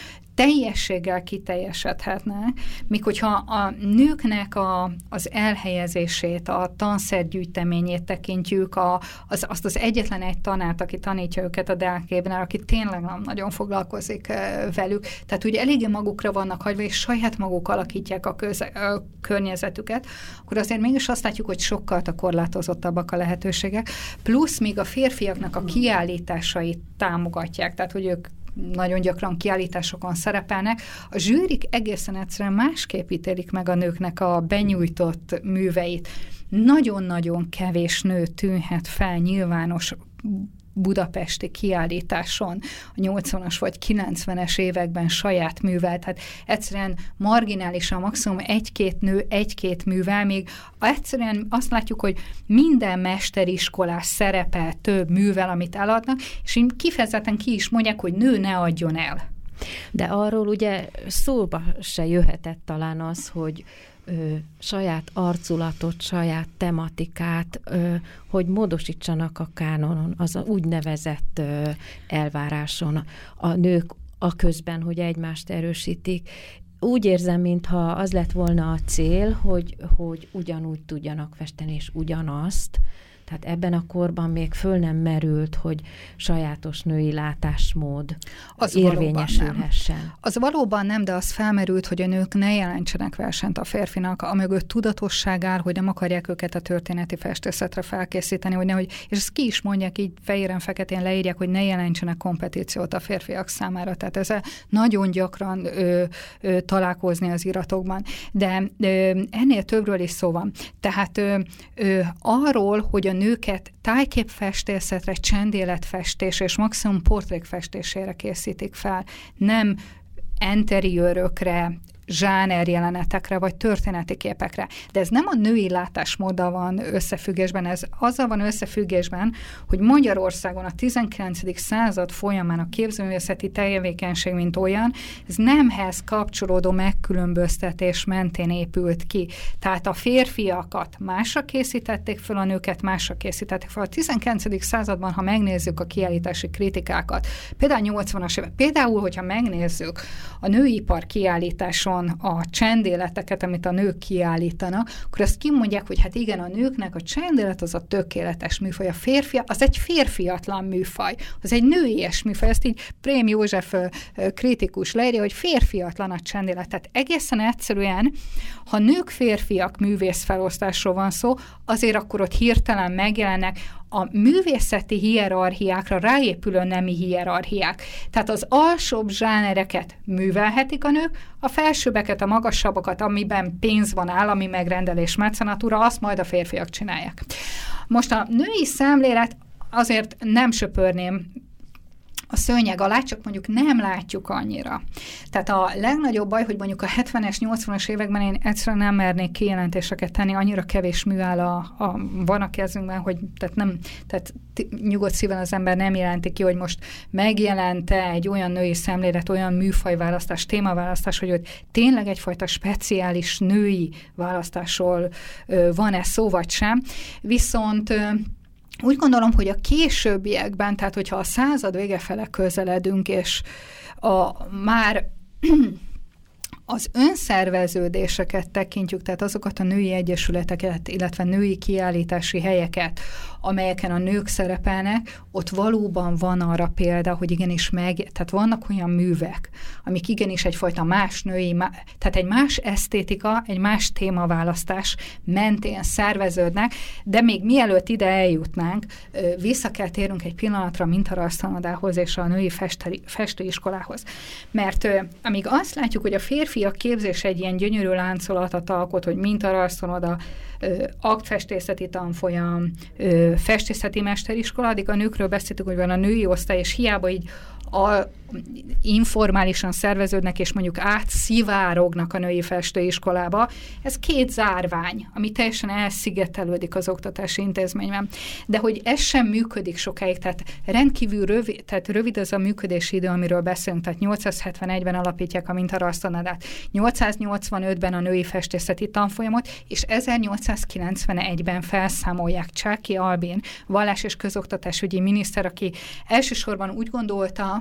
teljességgel kiteljesedhetnek, míg hogyha a nőknek a, az elhelyezését, a tanszergyűjteményét tekintjük, a, az, azt az egyetlen egy tanárt, aki tanítja őket a Deákében, aki tényleg nem nagyon foglalkozik velük, tehát ugye eléggé magukra vannak hagyva, és saját maguk alakítják a, köze, a környezetüket, akkor azért mégis azt látjuk, hogy sokkal a korlátozottabbak a lehetőségek, plusz még a férfiaknak a kiállításait támogatják, tehát hogy ők nagyon gyakran kiállításokon szerepelnek. A zsűrik egészen egyszerűen másképp ítélik meg a nőknek a benyújtott műveit. Nagyon-nagyon kevés nő tűnhet fel nyilvános budapesti kiállításon a 80-as vagy 90-es években saját művel, tehát egyszerűen marginálisan maximum egy-két nő, egy-két művel, még egyszerűen azt látjuk, hogy minden mesteriskolás szerepel több művel, amit eladnak, és így kifejezetten ki is mondják, hogy nő ne adjon el. De arról ugye szóba se jöhetett talán az, hogy ö, saját arculatot, saját tematikát, ö, hogy módosítsanak a kánonon, az a úgynevezett ö, elváráson. A nők a közben, hogy egymást erősítik. Úgy érzem, mintha az lett volna a cél, hogy, hogy ugyanúgy tudjanak festeni, és ugyanazt, tehát ebben a korban még föl nem merült, hogy sajátos női látásmód az érvényesülhessen. Valóban az valóban nem, de az felmerült, hogy a nők ne jelentsenek versenyt a férfinak, amögött tudatosság áll, hogy nem akarják őket a történeti festészetre felkészíteni, hogy nehogy, és ezt ki is mondják, így fehéren-feketén leírják, hogy ne jelentsenek kompetíciót a férfiak számára. Tehát ezzel nagyon gyakran ö, ö, találkozni az iratokban. De ö, ennél többről is szó van. Tehát ö, ö, arról, hogy a nőket tájképfestészetre, csendéletfestés és maximum portrékfestésére készítik fel, nem interiőrökre, zsáner jelenetekre, vagy történeti képekre. De ez nem a női látásmóddal van összefüggésben, ez azzal van összefüggésben, hogy Magyarországon a 19. század folyamán a képzőművészeti tevékenység, mint olyan, ez nemhez kapcsolódó megkülönböztetés mentén épült ki. Tehát a férfiakat másra készítették fel, a nőket másra készítették fel. A 19. században, ha megnézzük a kiállítási kritikákat, például 80-as évek, például, hogyha megnézzük a nőipar kiállításon a csendéleteket, amit a nők kiállítanak, akkor azt kimondják, hogy hát igen, a nőknek a csendélet az a tökéletes műfaj, a férfi, az egy férfiatlan műfaj, az egy nőies műfaj, ezt így Prém József kritikus leírja, hogy férfiatlan a csendélet. Tehát egészen egyszerűen, ha nők férfiak művész felosztásról van szó, azért akkor ott hirtelen megjelennek a művészeti hierarchiákra ráépülő nemi hierarchiák. Tehát az alsóbb zsánereket művelhetik a nők, a felsőbbeket, a magasabbakat, amiben pénz van, állami megrendelés, mecenatúra, azt majd a férfiak csinálják. Most a női szemlélet azért nem söpörném szőnyeg alá, csak mondjuk nem látjuk annyira. Tehát a legnagyobb baj, hogy mondjuk a 70-es, 80-as években én egyszerűen nem mernék kijelentéseket tenni, annyira kevés mű áll a, a, van a kezünkben, hogy tehát nem, tehát nyugodt szíven az ember nem jelenti ki, hogy most megjelente egy olyan női szemlélet, olyan műfajválasztás, témaválasztás, hogy ott tényleg egyfajta speciális női választásról van-e szó, vagy sem. Viszont úgy gondolom, hogy a későbbiekben, tehát hogyha a század vége fele közeledünk, és a, már [CLEARS THROAT] az önszerveződéseket tekintjük, tehát azokat a női egyesületeket, illetve női kiállítási helyeket, amelyeken a nők szerepelnek, ott valóban van arra példa, hogy igenis meg, tehát vannak olyan művek, amik igenis egyfajta más női, tehát egy más esztétika, egy más témaválasztás mentén szerveződnek, de még mielőtt ide eljutnánk, vissza kell térnünk egy pillanatra mintarasztanodához és a női festeri, festőiskolához. Mert amíg azt látjuk, hogy a férfiak képzés egy ilyen gyönyörű láncolatot alkot, hogy mintarasztanoda, aktfestészeti tanfolyam, festészeti mesteriskola, addig a nőkről beszéltük, hogy van a női osztály, és hiába így a, informálisan szerveződnek, és mondjuk átszivárognak a női festőiskolába. Ez két zárvány, ami teljesen elszigetelődik az oktatási intézményben. De hogy ez sem működik sokáig, tehát rendkívül rövid, tehát rövid az a működési idő, amiről beszélünk, tehát 871-ben alapítják a mintarasztanadát, 885-ben a női festészeti tanfolyamot, és 1891-ben felszámolják Csáki Albin, vallás és közoktatásügyi miniszter, aki elsősorban úgy gondolta,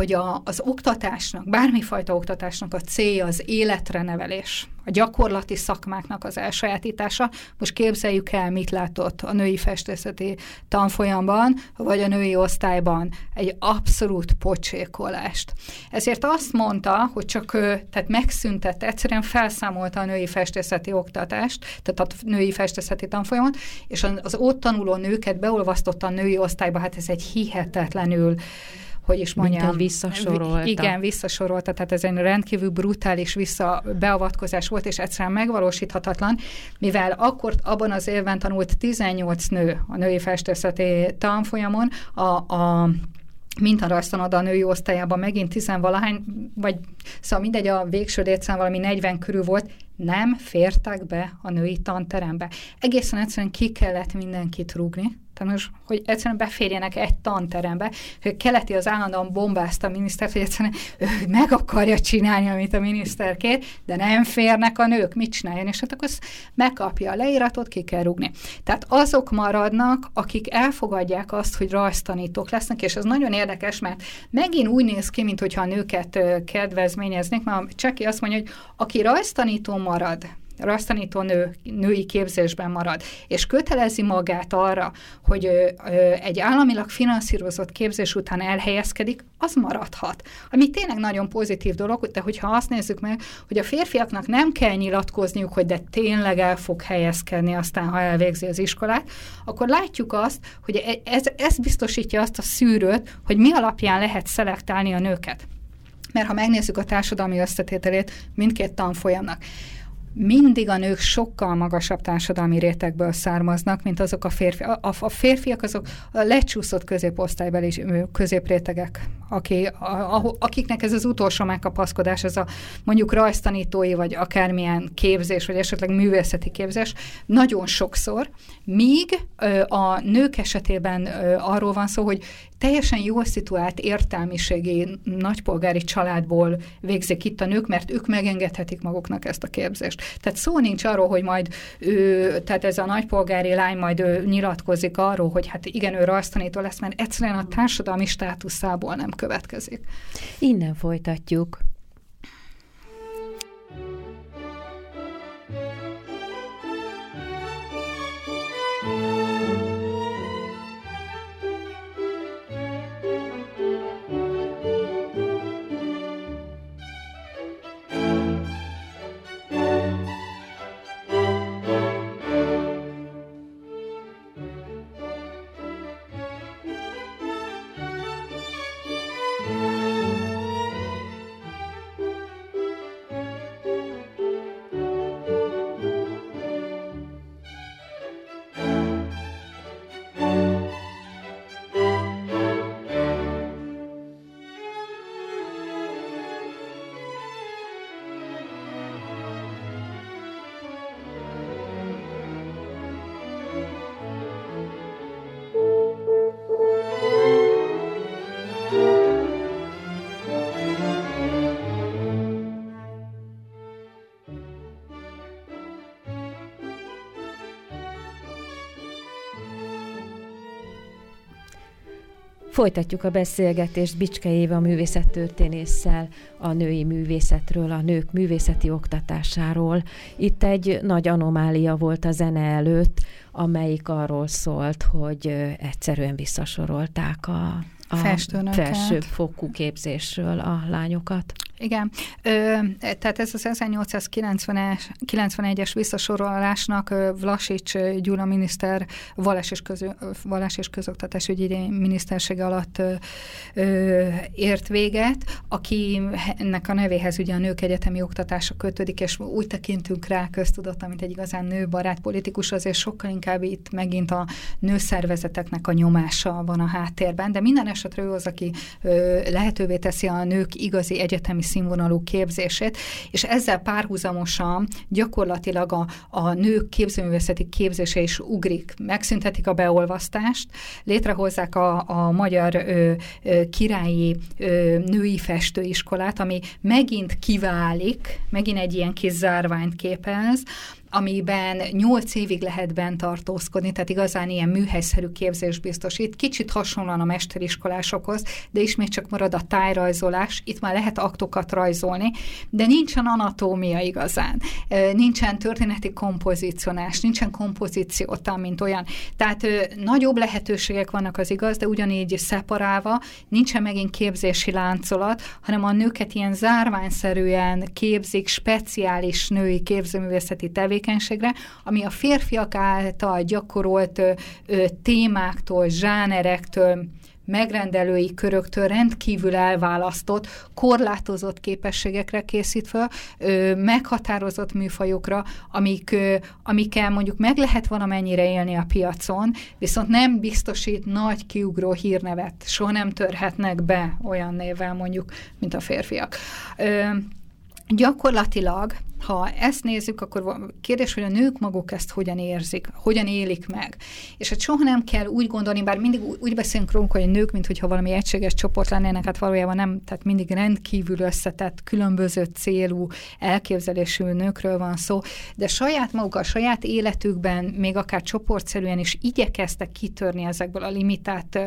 hogy a, az oktatásnak, bármifajta oktatásnak a célja az életre nevelés, a gyakorlati szakmáknak az elsajátítása. Most képzeljük el, mit látott a női festészeti tanfolyamban, vagy a női osztályban, egy abszolút pocsékolást. Ezért azt mondta, hogy csak ő, tehát megszüntette, egyszerűen felszámolta a női festészeti oktatást, tehát a női festészeti tanfolyamot, és az ott tanuló nőket beolvasztotta a női osztályba, hát ez egy hihetetlenül hogy is mondjam. Mint visszasorolta. Igen, visszasorolta, tehát ez egy rendkívül brutális vissza beavatkozás volt, és egyszerűen megvalósíthatatlan, mivel akkor abban az évben tanult 18 nő a női festészeti tanfolyamon, a, a mintarajztanod a női osztályában megint tizenvalahány, vagy szóval mindegy, a végső létszám valami 40 körül volt, nem fértek be a női tanterembe. Egészen egyszerűen ki kellett mindenkit rúgni, most, hogy egyszerűen beférjenek egy tanterembe, hogy keleti az állandóan bombázta a minisztert, hogy egyszerűen ő meg akarja csinálni, amit a miniszter kér, de nem férnek a nők, mit csináljon, és hát akkor megkapja a leíratot, ki kell rúgni. Tehát azok maradnak, akik elfogadják azt, hogy rajztanítók lesznek, és ez nagyon érdekes, mert megint úgy néz ki, mintha a nőket kedvezményeznék, mert Cseki azt mondja, hogy aki rajztanító marad, rajztanító nő, női képzésben marad, és kötelezi magát arra, hogy ö, ö, egy államilag finanszírozott képzés után elhelyezkedik, az maradhat. Ami tényleg nagyon pozitív dolog, de hogyha azt nézzük meg, hogy a férfiaknak nem kell nyilatkozniuk, hogy de tényleg el fog helyezkedni aztán, ha elvégzi az iskolát, akkor látjuk azt, hogy e, ez, ez biztosítja azt a szűrőt, hogy mi alapján lehet szelektálni a nőket. Mert ha megnézzük a társadalmi összetételét mindkét tanfolyamnak, mindig a nők sokkal magasabb társadalmi rétegből származnak, mint azok a férfiak. A, férfiak azok a lecsúszott középosztálybeli középrétegek, aki, a, a, akiknek ez az utolsó megkapaszkodás, ez a mondjuk rajztanítói, vagy akármilyen képzés, vagy esetleg művészeti képzés, nagyon sokszor, míg a nők esetében arról van szó, hogy teljesen jól szituált értelmiségi nagypolgári családból végzik itt a nők, mert ők megengedhetik maguknak ezt a képzést. Tehát szó nincs arról, hogy majd ő, tehát ez a nagypolgári lány majd ő nyilatkozik arról, hogy hát igen, ő rajztanító lesz, mert egyszerűen a társadalmi státuszából nem következik. Innen folytatjuk. Folytatjuk a beszélgetést Bicske Éva művészettörténésszel a női művészetről, a nők művészeti oktatásáról. Itt egy nagy anomália volt a zene előtt, amelyik arról szólt, hogy egyszerűen visszasorolták a, a felsőbb fokú képzésről a lányokat. Igen, Ö, tehát ez az 1891-es visszasorolásnak Vlasics Gyula miniszter vallás és, közö, vallás és közoktatásügyi minisztersége alatt ö, ért véget, akinek a nevéhez ugye a nők egyetemi oktatása kötődik, és úgy tekintünk rá köztudottan, mint egy igazán nőbarát politikus, azért sokkal inkább itt megint a nőszervezeteknek a nyomása van a háttérben, de minden esetre ő az, aki ö, lehetővé teszi a nők igazi egyetemi színvonalú képzését, és ezzel párhuzamosan gyakorlatilag a, a nők képzőművészeti képzése is ugrik. Megszüntetik a beolvasztást, létrehozzák a, a magyar ö, ö, királyi ö, női festőiskolát, ami megint kiválik, megint egy ilyen kis zárványt képez, amiben nyolc évig lehet bent tartózkodni, tehát igazán ilyen műhelyszerű képzés biztosít. Kicsit hasonlóan a mesteriskolásokhoz, de ismét csak marad a tájrajzolás, itt már lehet aktokat rajzolni, de nincsen anatómia igazán, nincsen történeti kompozícionás, nincsen kompozícióta, mint olyan. Tehát nagyobb lehetőségek vannak az igaz, de ugyanígy szeparálva, nincsen megint képzési láncolat, hanem a nőket ilyen zárványszerűen képzik speciális női képzőművészeti tevékenységek, tevékenységre, ami a férfiak által gyakorolt ö, ö, témáktól, zsánerektől, megrendelői köröktől rendkívül elválasztott, korlátozott képességekre készít fel, ö, meghatározott műfajokra, amik, ö, amikkel mondjuk meg lehet valamennyire élni a piacon, viszont nem biztosít nagy kiugró hírnevet, soha nem törhetnek be olyan névvel mondjuk, mint a férfiak. Ö, gyakorlatilag ha ezt nézzük, akkor kérdés, hogy a nők maguk ezt hogyan érzik, hogyan élik meg. És hát soha nem kell úgy gondolni, bár mindig úgy beszélünk rólunk, hogy a nők, mint hogyha valami egységes csoport lennének, hát valójában nem, tehát mindig rendkívül összetett, különböző célú, elképzelésű nőkről van szó, de saját maguk a saját életükben, még akár csoportszerűen is igyekeztek kitörni ezekből a limitált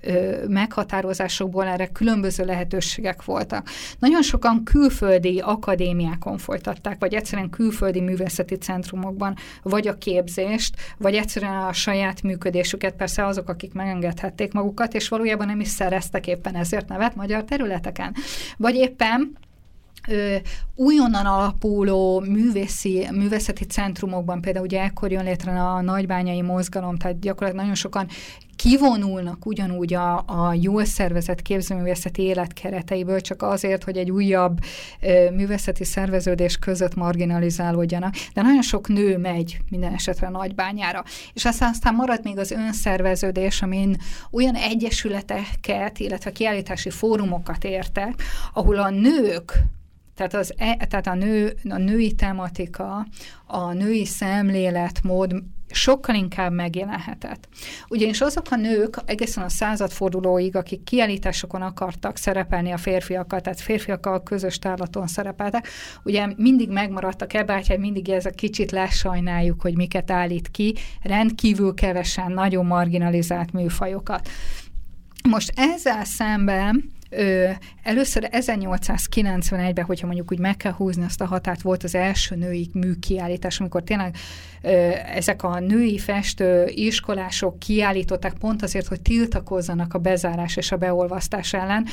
ö, meghatározásokból, erre különböző lehetőségek voltak. Nagyon sokan külföldi akadémiákon folytatták vagy egyszerűen külföldi művészeti centrumokban, vagy a képzést, vagy egyszerűen a saját működésüket, persze azok, akik megengedhették magukat, és valójában nem is szereztek éppen ezért nevet magyar területeken. Vagy éppen ö, újonnan alapuló művészi, művészeti centrumokban, például ugye ekkor jön létre a nagybányai mozgalom, tehát gyakorlatilag nagyon sokan kivonulnak ugyanúgy a, a jól szervezett képzőművészeti élet csak azért, hogy egy újabb ö, művészeti szerveződés között marginalizálódjanak. De nagyon sok nő megy minden esetre nagybányára. És aztán, aztán marad még az önszerveződés, amin olyan egyesületeket, illetve kiállítási fórumokat értek, ahol a nők tehát, az, e, tehát a, nő, a női tematika, a női szemléletmód sokkal inkább megjelenhetett. Ugyanis azok a nők egészen a századfordulóig, akik kiállításokon akartak szerepelni a férfiakkal, tehát férfiakkal közös tárlaton szerepeltek, ugye mindig megmaradtak ebbe, hogy mindig ez a kicsit lesajnáljuk, hogy miket állít ki, rendkívül kevesen, nagyon marginalizált műfajokat. Most ezzel szemben Ö, először 1891-ben, hogyha mondjuk úgy meg kell húzni azt a határt, volt az első női műkiállítás, amikor tényleg ö, ezek a női festő iskolások kiállították pont azért, hogy tiltakozzanak a bezárás és a beolvasztás ellen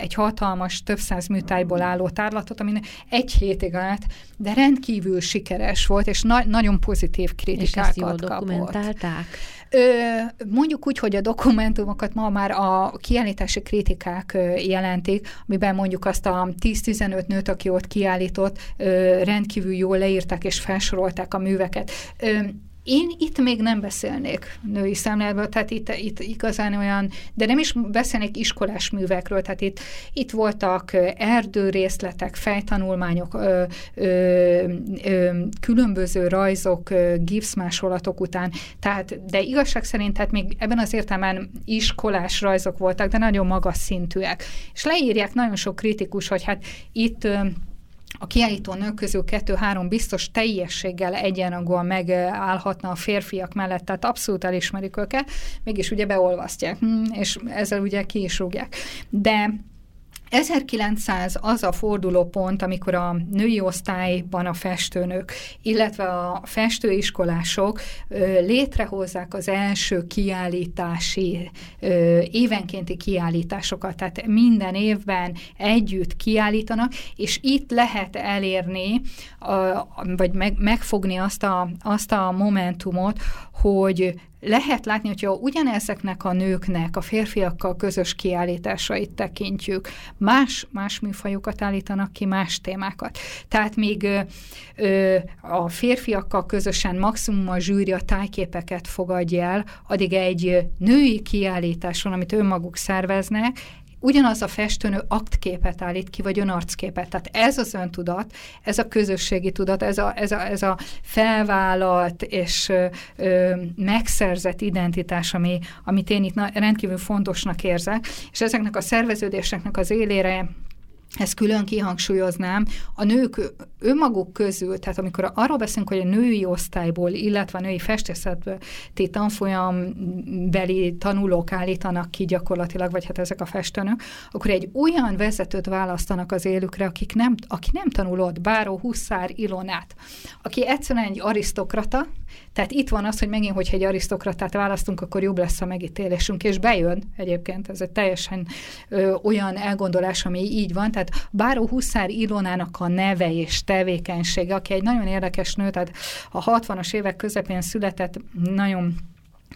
egy hatalmas, több száz műtájból álló tárlatot, ami egy hétig állt, de rendkívül sikeres volt, és na- nagyon pozitív kritikákat és ezt jól kapott. dokumentálták? Mondjuk úgy, hogy a dokumentumokat ma már a kiállítási kritikák jelentik, amiben mondjuk azt a 10-15 nőt, aki ott kiállított, rendkívül jól leírták és felsorolták a műveket. Én itt még nem beszélnék női szemléletből, tehát itt, itt igazán olyan, de nem is beszélnék iskolás művekről, tehát itt, itt voltak erdőrészletek, fejtanulmányok, ö, ö, ö, különböző rajzok, gipszmásolatok után, tehát, de igazság szerint, tehát még ebben az értelemben iskolás rajzok voltak, de nagyon magas szintűek. És leírják nagyon sok kritikus, hogy hát itt a kiállító nők közül kettő-három biztos teljességgel egyenrangúan megállhatna a férfiak mellett, tehát abszolút elismerik őket, mégis ugye beolvasztják, hm, és ezzel ugye ki is rúgják. De 1900 az a fordulópont, amikor a női osztályban a festőnök, illetve a festőiskolások létrehozzák az első kiállítási, évenkénti kiállításokat, tehát minden évben együtt kiállítanak, és itt lehet elérni, vagy meg, megfogni azt a, azt a momentumot, hogy lehet látni, hogyha ugyanezeknek a nőknek a férfiakkal közös kiállításait tekintjük, más, más műfajokat állítanak ki, más témákat. Tehát még ö, a férfiakkal közösen maximum a zsűri a tájképeket fogadja el, addig egy női kiállításon, amit önmaguk szerveznek, ugyanaz a festőnő aktképet állít ki, vagy önarcképet. Tehát ez az öntudat, ez a közösségi tudat, ez a, ez a, ez a felvállalt és ö, ö, megszerzett identitás, ami, amit én itt rendkívül fontosnak érzek, és ezeknek a szerveződéseknek az élére ezt külön kihangsúlyoznám, a nők önmaguk közül, tehát amikor arról beszélünk, hogy a női osztályból, illetve a női festészetbeli tanfolyambeli tanulók állítanak ki gyakorlatilag, vagy hát ezek a festőnök, akkor egy olyan vezetőt választanak az élükre, akik nem, aki nem tanulott Báró, Huszár, Ilonát, aki egyszerűen egy arisztokrata, tehát itt van az, hogy megint, hogyha egy arisztokratát választunk, akkor jobb lesz a megítélésünk, és bejön egyébként, ez egy teljesen ö, olyan elgondolás, ami így van, tehát Báró Huszár Ilonának a neve és tevékenysége, aki egy nagyon érdekes nő, tehát a 60-as évek közepén született, nagyon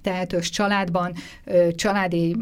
tehetős családban, családi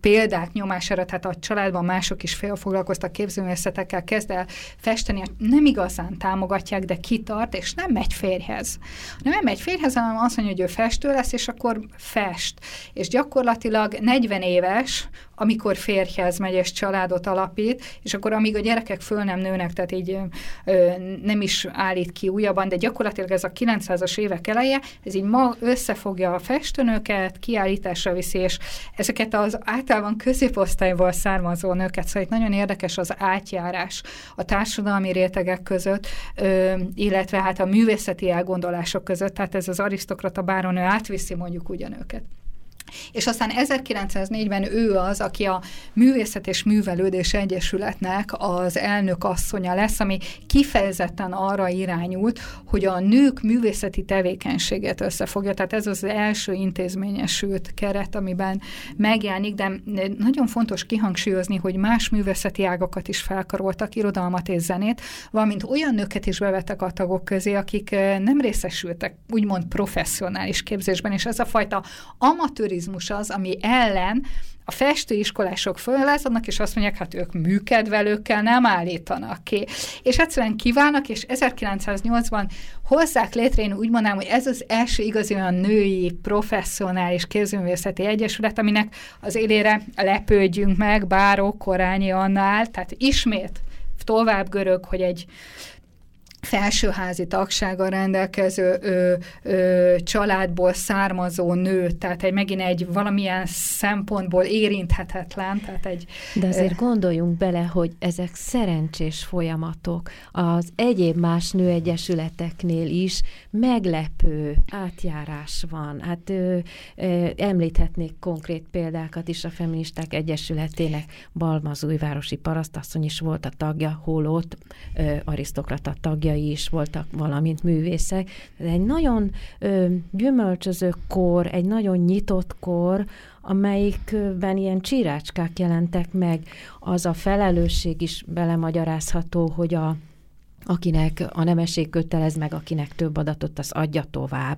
példák nyomására, tehát a családban mások is foglalkoztak képzőművészetekkel, kezd el festeni, nem igazán támogatják, de kitart, és nem megy férjhez. Nem megy férjhez, hanem azt mondja, hogy ő festő lesz, és akkor fest. És gyakorlatilag 40 éves, amikor férjhez megy és családot alapít, és akkor amíg a gyerekek föl nem nőnek, tehát így ö, nem is állít ki újabban, de gyakorlatilag ez a 900-as évek eleje, ez így ma összefogja a festőnőket, kiállításra viszi, és ezeket az általában középosztályból származó nőket, szóval itt nagyon érdekes az átjárás a társadalmi rétegek között, ö, illetve hát a művészeti elgondolások között, tehát ez az arisztokrata báronő átviszi mondjuk ugyanőket. És aztán 1904-ben ő az, aki a Művészet és Művelődés Egyesületnek az elnök asszonya lesz, ami kifejezetten arra irányult, hogy a nők művészeti tevékenységet összefogja. Tehát ez az első intézményesült keret, amiben megjelenik, de nagyon fontos kihangsúlyozni, hogy más művészeti ágakat is felkaroltak, irodalmat és zenét, valamint olyan nőket is bevettek a tagok közé, akik eh, nem részesültek úgymond professzionális képzésben, és ez a fajta amatőri turizmus az, ami ellen a festőiskolások fölelázadnak, és azt mondják, hát ők műkedvelőkkel nem állítanak ki. És egyszerűen kívánnak, és 1908-ban hozzák létre, én úgy mondanám, hogy ez az első igazi olyan női, professzionális képzőművészeti egyesület, aminek az élére lepődjünk meg, báró Korányi annál, tehát ismét tovább görög, hogy egy felsőházi tagsággal rendelkező ö, ö, családból származó nő, tehát egy megint egy valamilyen szempontból érinthetetlen. Tehát egy, De azért ö, gondoljunk bele, hogy ezek szerencsés folyamatok. Az egyéb más nőegyesületeknél is meglepő átjárás van. Hát ö, ö, említhetnék konkrét példákat is a Feministák Egyesületének. Balmazújvárosi parasztasszony is volt a tagja, holott ö, arisztokrata tagja tagjai is voltak, valamint művészek. De egy nagyon ö, gyümölcsöző kor, egy nagyon nyitott kor, amelyikben ilyen csírácskák jelentek meg. Az a felelősség is belemagyarázható, hogy a akinek a nemesség kötelez meg, akinek több adatot, az adja tovább.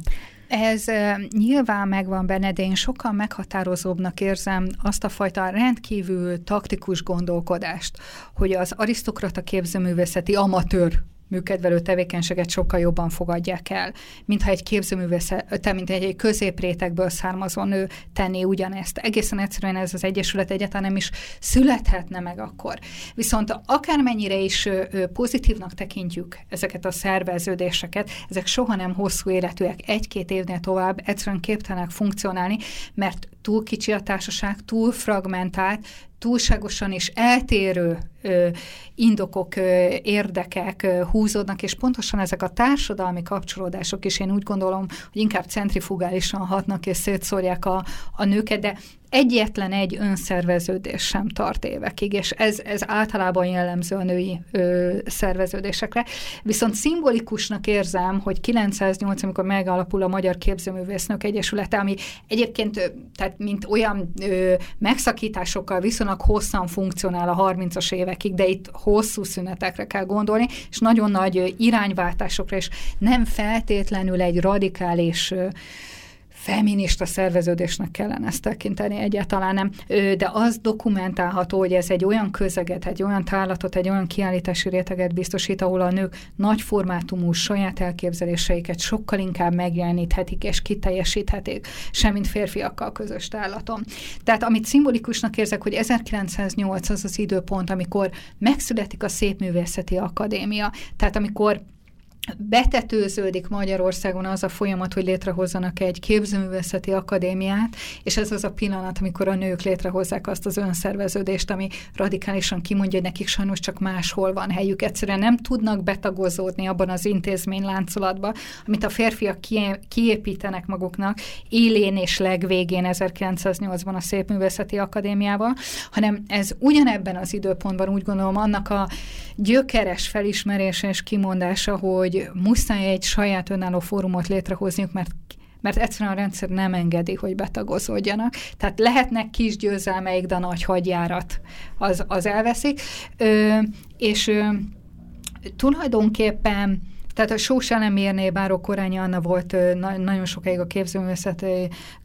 Ez nyilván megvan benne, de én sokkal meghatározóbbnak érzem azt a fajta rendkívül taktikus gondolkodást, hogy az arisztokrata képzőművészeti amatőr műkedvelő tevékenységet sokkal jobban fogadják el, mintha egy képzőművészet, mint egy középrétegből származó nő tenné ugyanezt. Egészen egyszerűen ez az Egyesület egyáltalán nem is születhetne meg akkor. Viszont akármennyire is pozitívnak tekintjük ezeket a szerveződéseket, ezek soha nem hosszú életűek, egy-két évnél tovább egyszerűen képtelenek funkcionálni, mert túl kicsi a társaság, túl fragmentált, túlságosan is eltérő indokok, érdekek húzódnak, és pontosan ezek a társadalmi kapcsolódások is én úgy gondolom, hogy inkább centrifugálisan hatnak és szétszórják a, a nőket, de egyetlen egy önszerveződés sem tart évekig, és ez, ez általában jellemző a női ö, szerveződésekre. Viszont szimbolikusnak érzem, hogy 908, amikor megalapul a Magyar Képzőművésznök Egyesülete, ami egyébként, tehát mint olyan ö, megszakításokkal viszonylag hosszan funkcionál a 30-as évekig, de itt hosszú szünetekre kell gondolni, és nagyon nagy irányváltásokra, és nem feltétlenül egy radikális feminista szerveződésnek kellene ezt tekinteni, egyáltalán nem. De az dokumentálható, hogy ez egy olyan közeget, egy olyan tárlatot, egy olyan kiállítási réteget biztosít, ahol a nők nagy formátumú saját elképzeléseiket sokkal inkább megjeleníthetik és kiteljesíthetik, semmint férfiakkal közös tárlaton. Tehát amit szimbolikusnak érzek, hogy 1908 az az időpont, amikor megszületik a Szépművészeti Akadémia, tehát amikor betetőződik Magyarországon az a folyamat, hogy létrehozzanak egy képzőművészeti akadémiát, és ez az a pillanat, amikor a nők létrehozzák azt az önszerveződést, ami radikálisan kimondja, hogy nekik sajnos csak máshol van helyük. Egyszerűen nem tudnak betagozódni abban az intézményláncolatba, amit a férfiak kiépítenek maguknak élén és legvégén 1908-ban a Szépművészeti Akadémiával, hanem ez ugyanebben az időpontban úgy gondolom annak a gyökeres felismerése és kimondása, hogy muszáj egy saját önálló fórumot létrehozniuk, mert mert egyszerűen a rendszer nem engedi, hogy betagozódjanak. Tehát lehetnek kis győzelmeik, de nagy hagyjárat az, az elveszik. Ö, és ö, tulajdonképpen tehát a Sós Elemérné Báró Korányi Anna volt na, nagyon sokáig a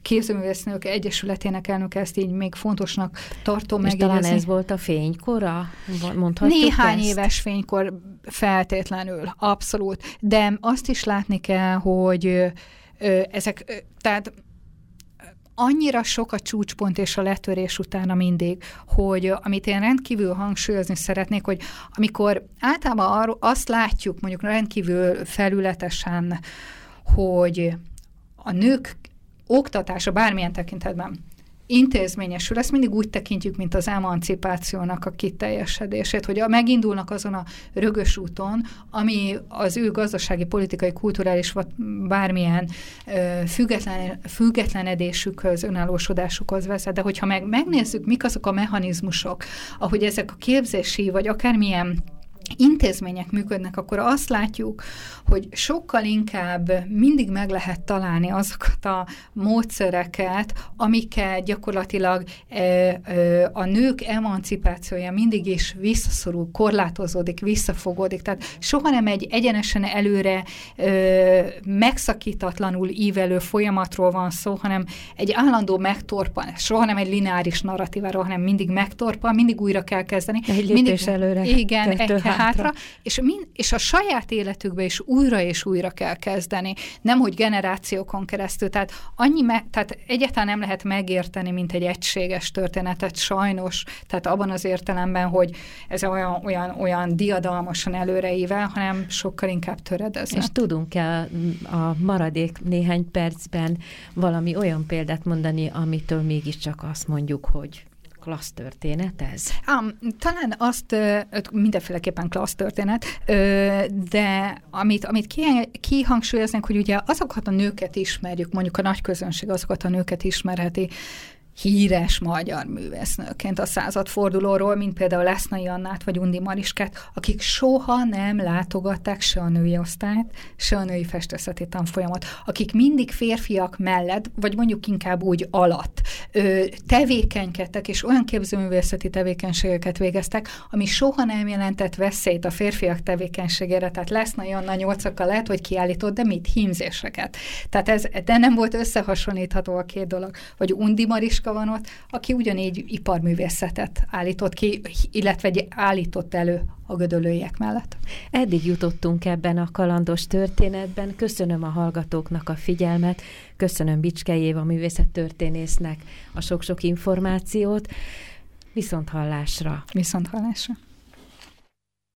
képzőművésznők egyesületének elnök, ezt így még fontosnak tartom meg. talán ez volt a fénykora? Mondhatjuk Néhány ezt? éves fénykor feltétlenül, abszolút. De azt is látni kell, hogy ezek, tehát annyira sok a csúcspont és a letörés utána mindig, hogy amit én rendkívül hangsúlyozni szeretnék, hogy amikor általában arról azt látjuk, mondjuk rendkívül felületesen, hogy a nők oktatása bármilyen tekintetben intézményesül, ezt mindig úgy tekintjük, mint az emancipációnak a kiteljesedését, hogy a, megindulnak azon a rögös úton, ami az ő gazdasági, politikai, kulturális, vagy bármilyen ö, független, függetlenedésükhöz, önállósodásukhoz vezet. De hogyha meg, megnézzük, mik azok a mechanizmusok, ahogy ezek a képzési, vagy akármilyen intézmények működnek, akkor azt látjuk, hogy sokkal inkább mindig meg lehet találni azokat a módszereket, amikkel gyakorlatilag a nők emancipációja mindig is visszaszorul, korlátozódik, visszafogódik. Tehát soha nem egy egyenesen előre megszakítatlanul ívelő folyamatról van szó, hanem egy állandó megtorpan, soha nem egy lineáris narratíváról, hanem mindig megtorpan, mindig újra kell kezdeni. Egy mindig, előre. Igen, egy hátra. hátra. És, min, és a saját életükbe is újra és újra kell kezdeni. Nem, hogy generációkon keresztül. Tehát, annyi me, tehát egyáltalán nem lehet megérteni, mint egy egységes történetet, sajnos. Tehát abban az értelemben, hogy ez olyan, olyan, olyan diadalmasan előreível, hanem sokkal inkább töredezett. És tudunk-e a maradék néhány percben valami olyan példát mondani, amitől mégiscsak azt mondjuk, hogy klassz történet ez? Um, talán azt mindenféleképpen klassz történet, de amit, amit kihangsúlyoznak, hogy ugye azokat a nőket ismerjük, mondjuk a nagy közönség azokat a nőket ismerheti, híres magyar művésznőként a századfordulóról, mint például Lesznai Annát vagy Undi Mariskát, akik soha nem látogatták se a női osztályt, se a női festészeti tanfolyamot, akik mindig férfiak mellett, vagy mondjuk inkább úgy alatt ö, tevékenykedtek, és olyan képzőművészeti tevékenységeket végeztek, ami soha nem jelentett veszélyt a férfiak tevékenységére, tehát Lesznai Anna nyolcakkal lehet, hogy kiállított, de mit? Hímzéseket. Tehát ez de nem volt összehasonlítható a két dolog. Vagy Undi Mariska van ott, aki ugyanígy iparművészetet állított ki, illetve állított elő a gödölőjek mellett. Eddig jutottunk ebben a kalandos történetben. Köszönöm a hallgatóknak a figyelmet, köszönöm Bicskei Éva művészettörténésznek a sok-sok információt. Viszont hallásra. Viszont hallásra.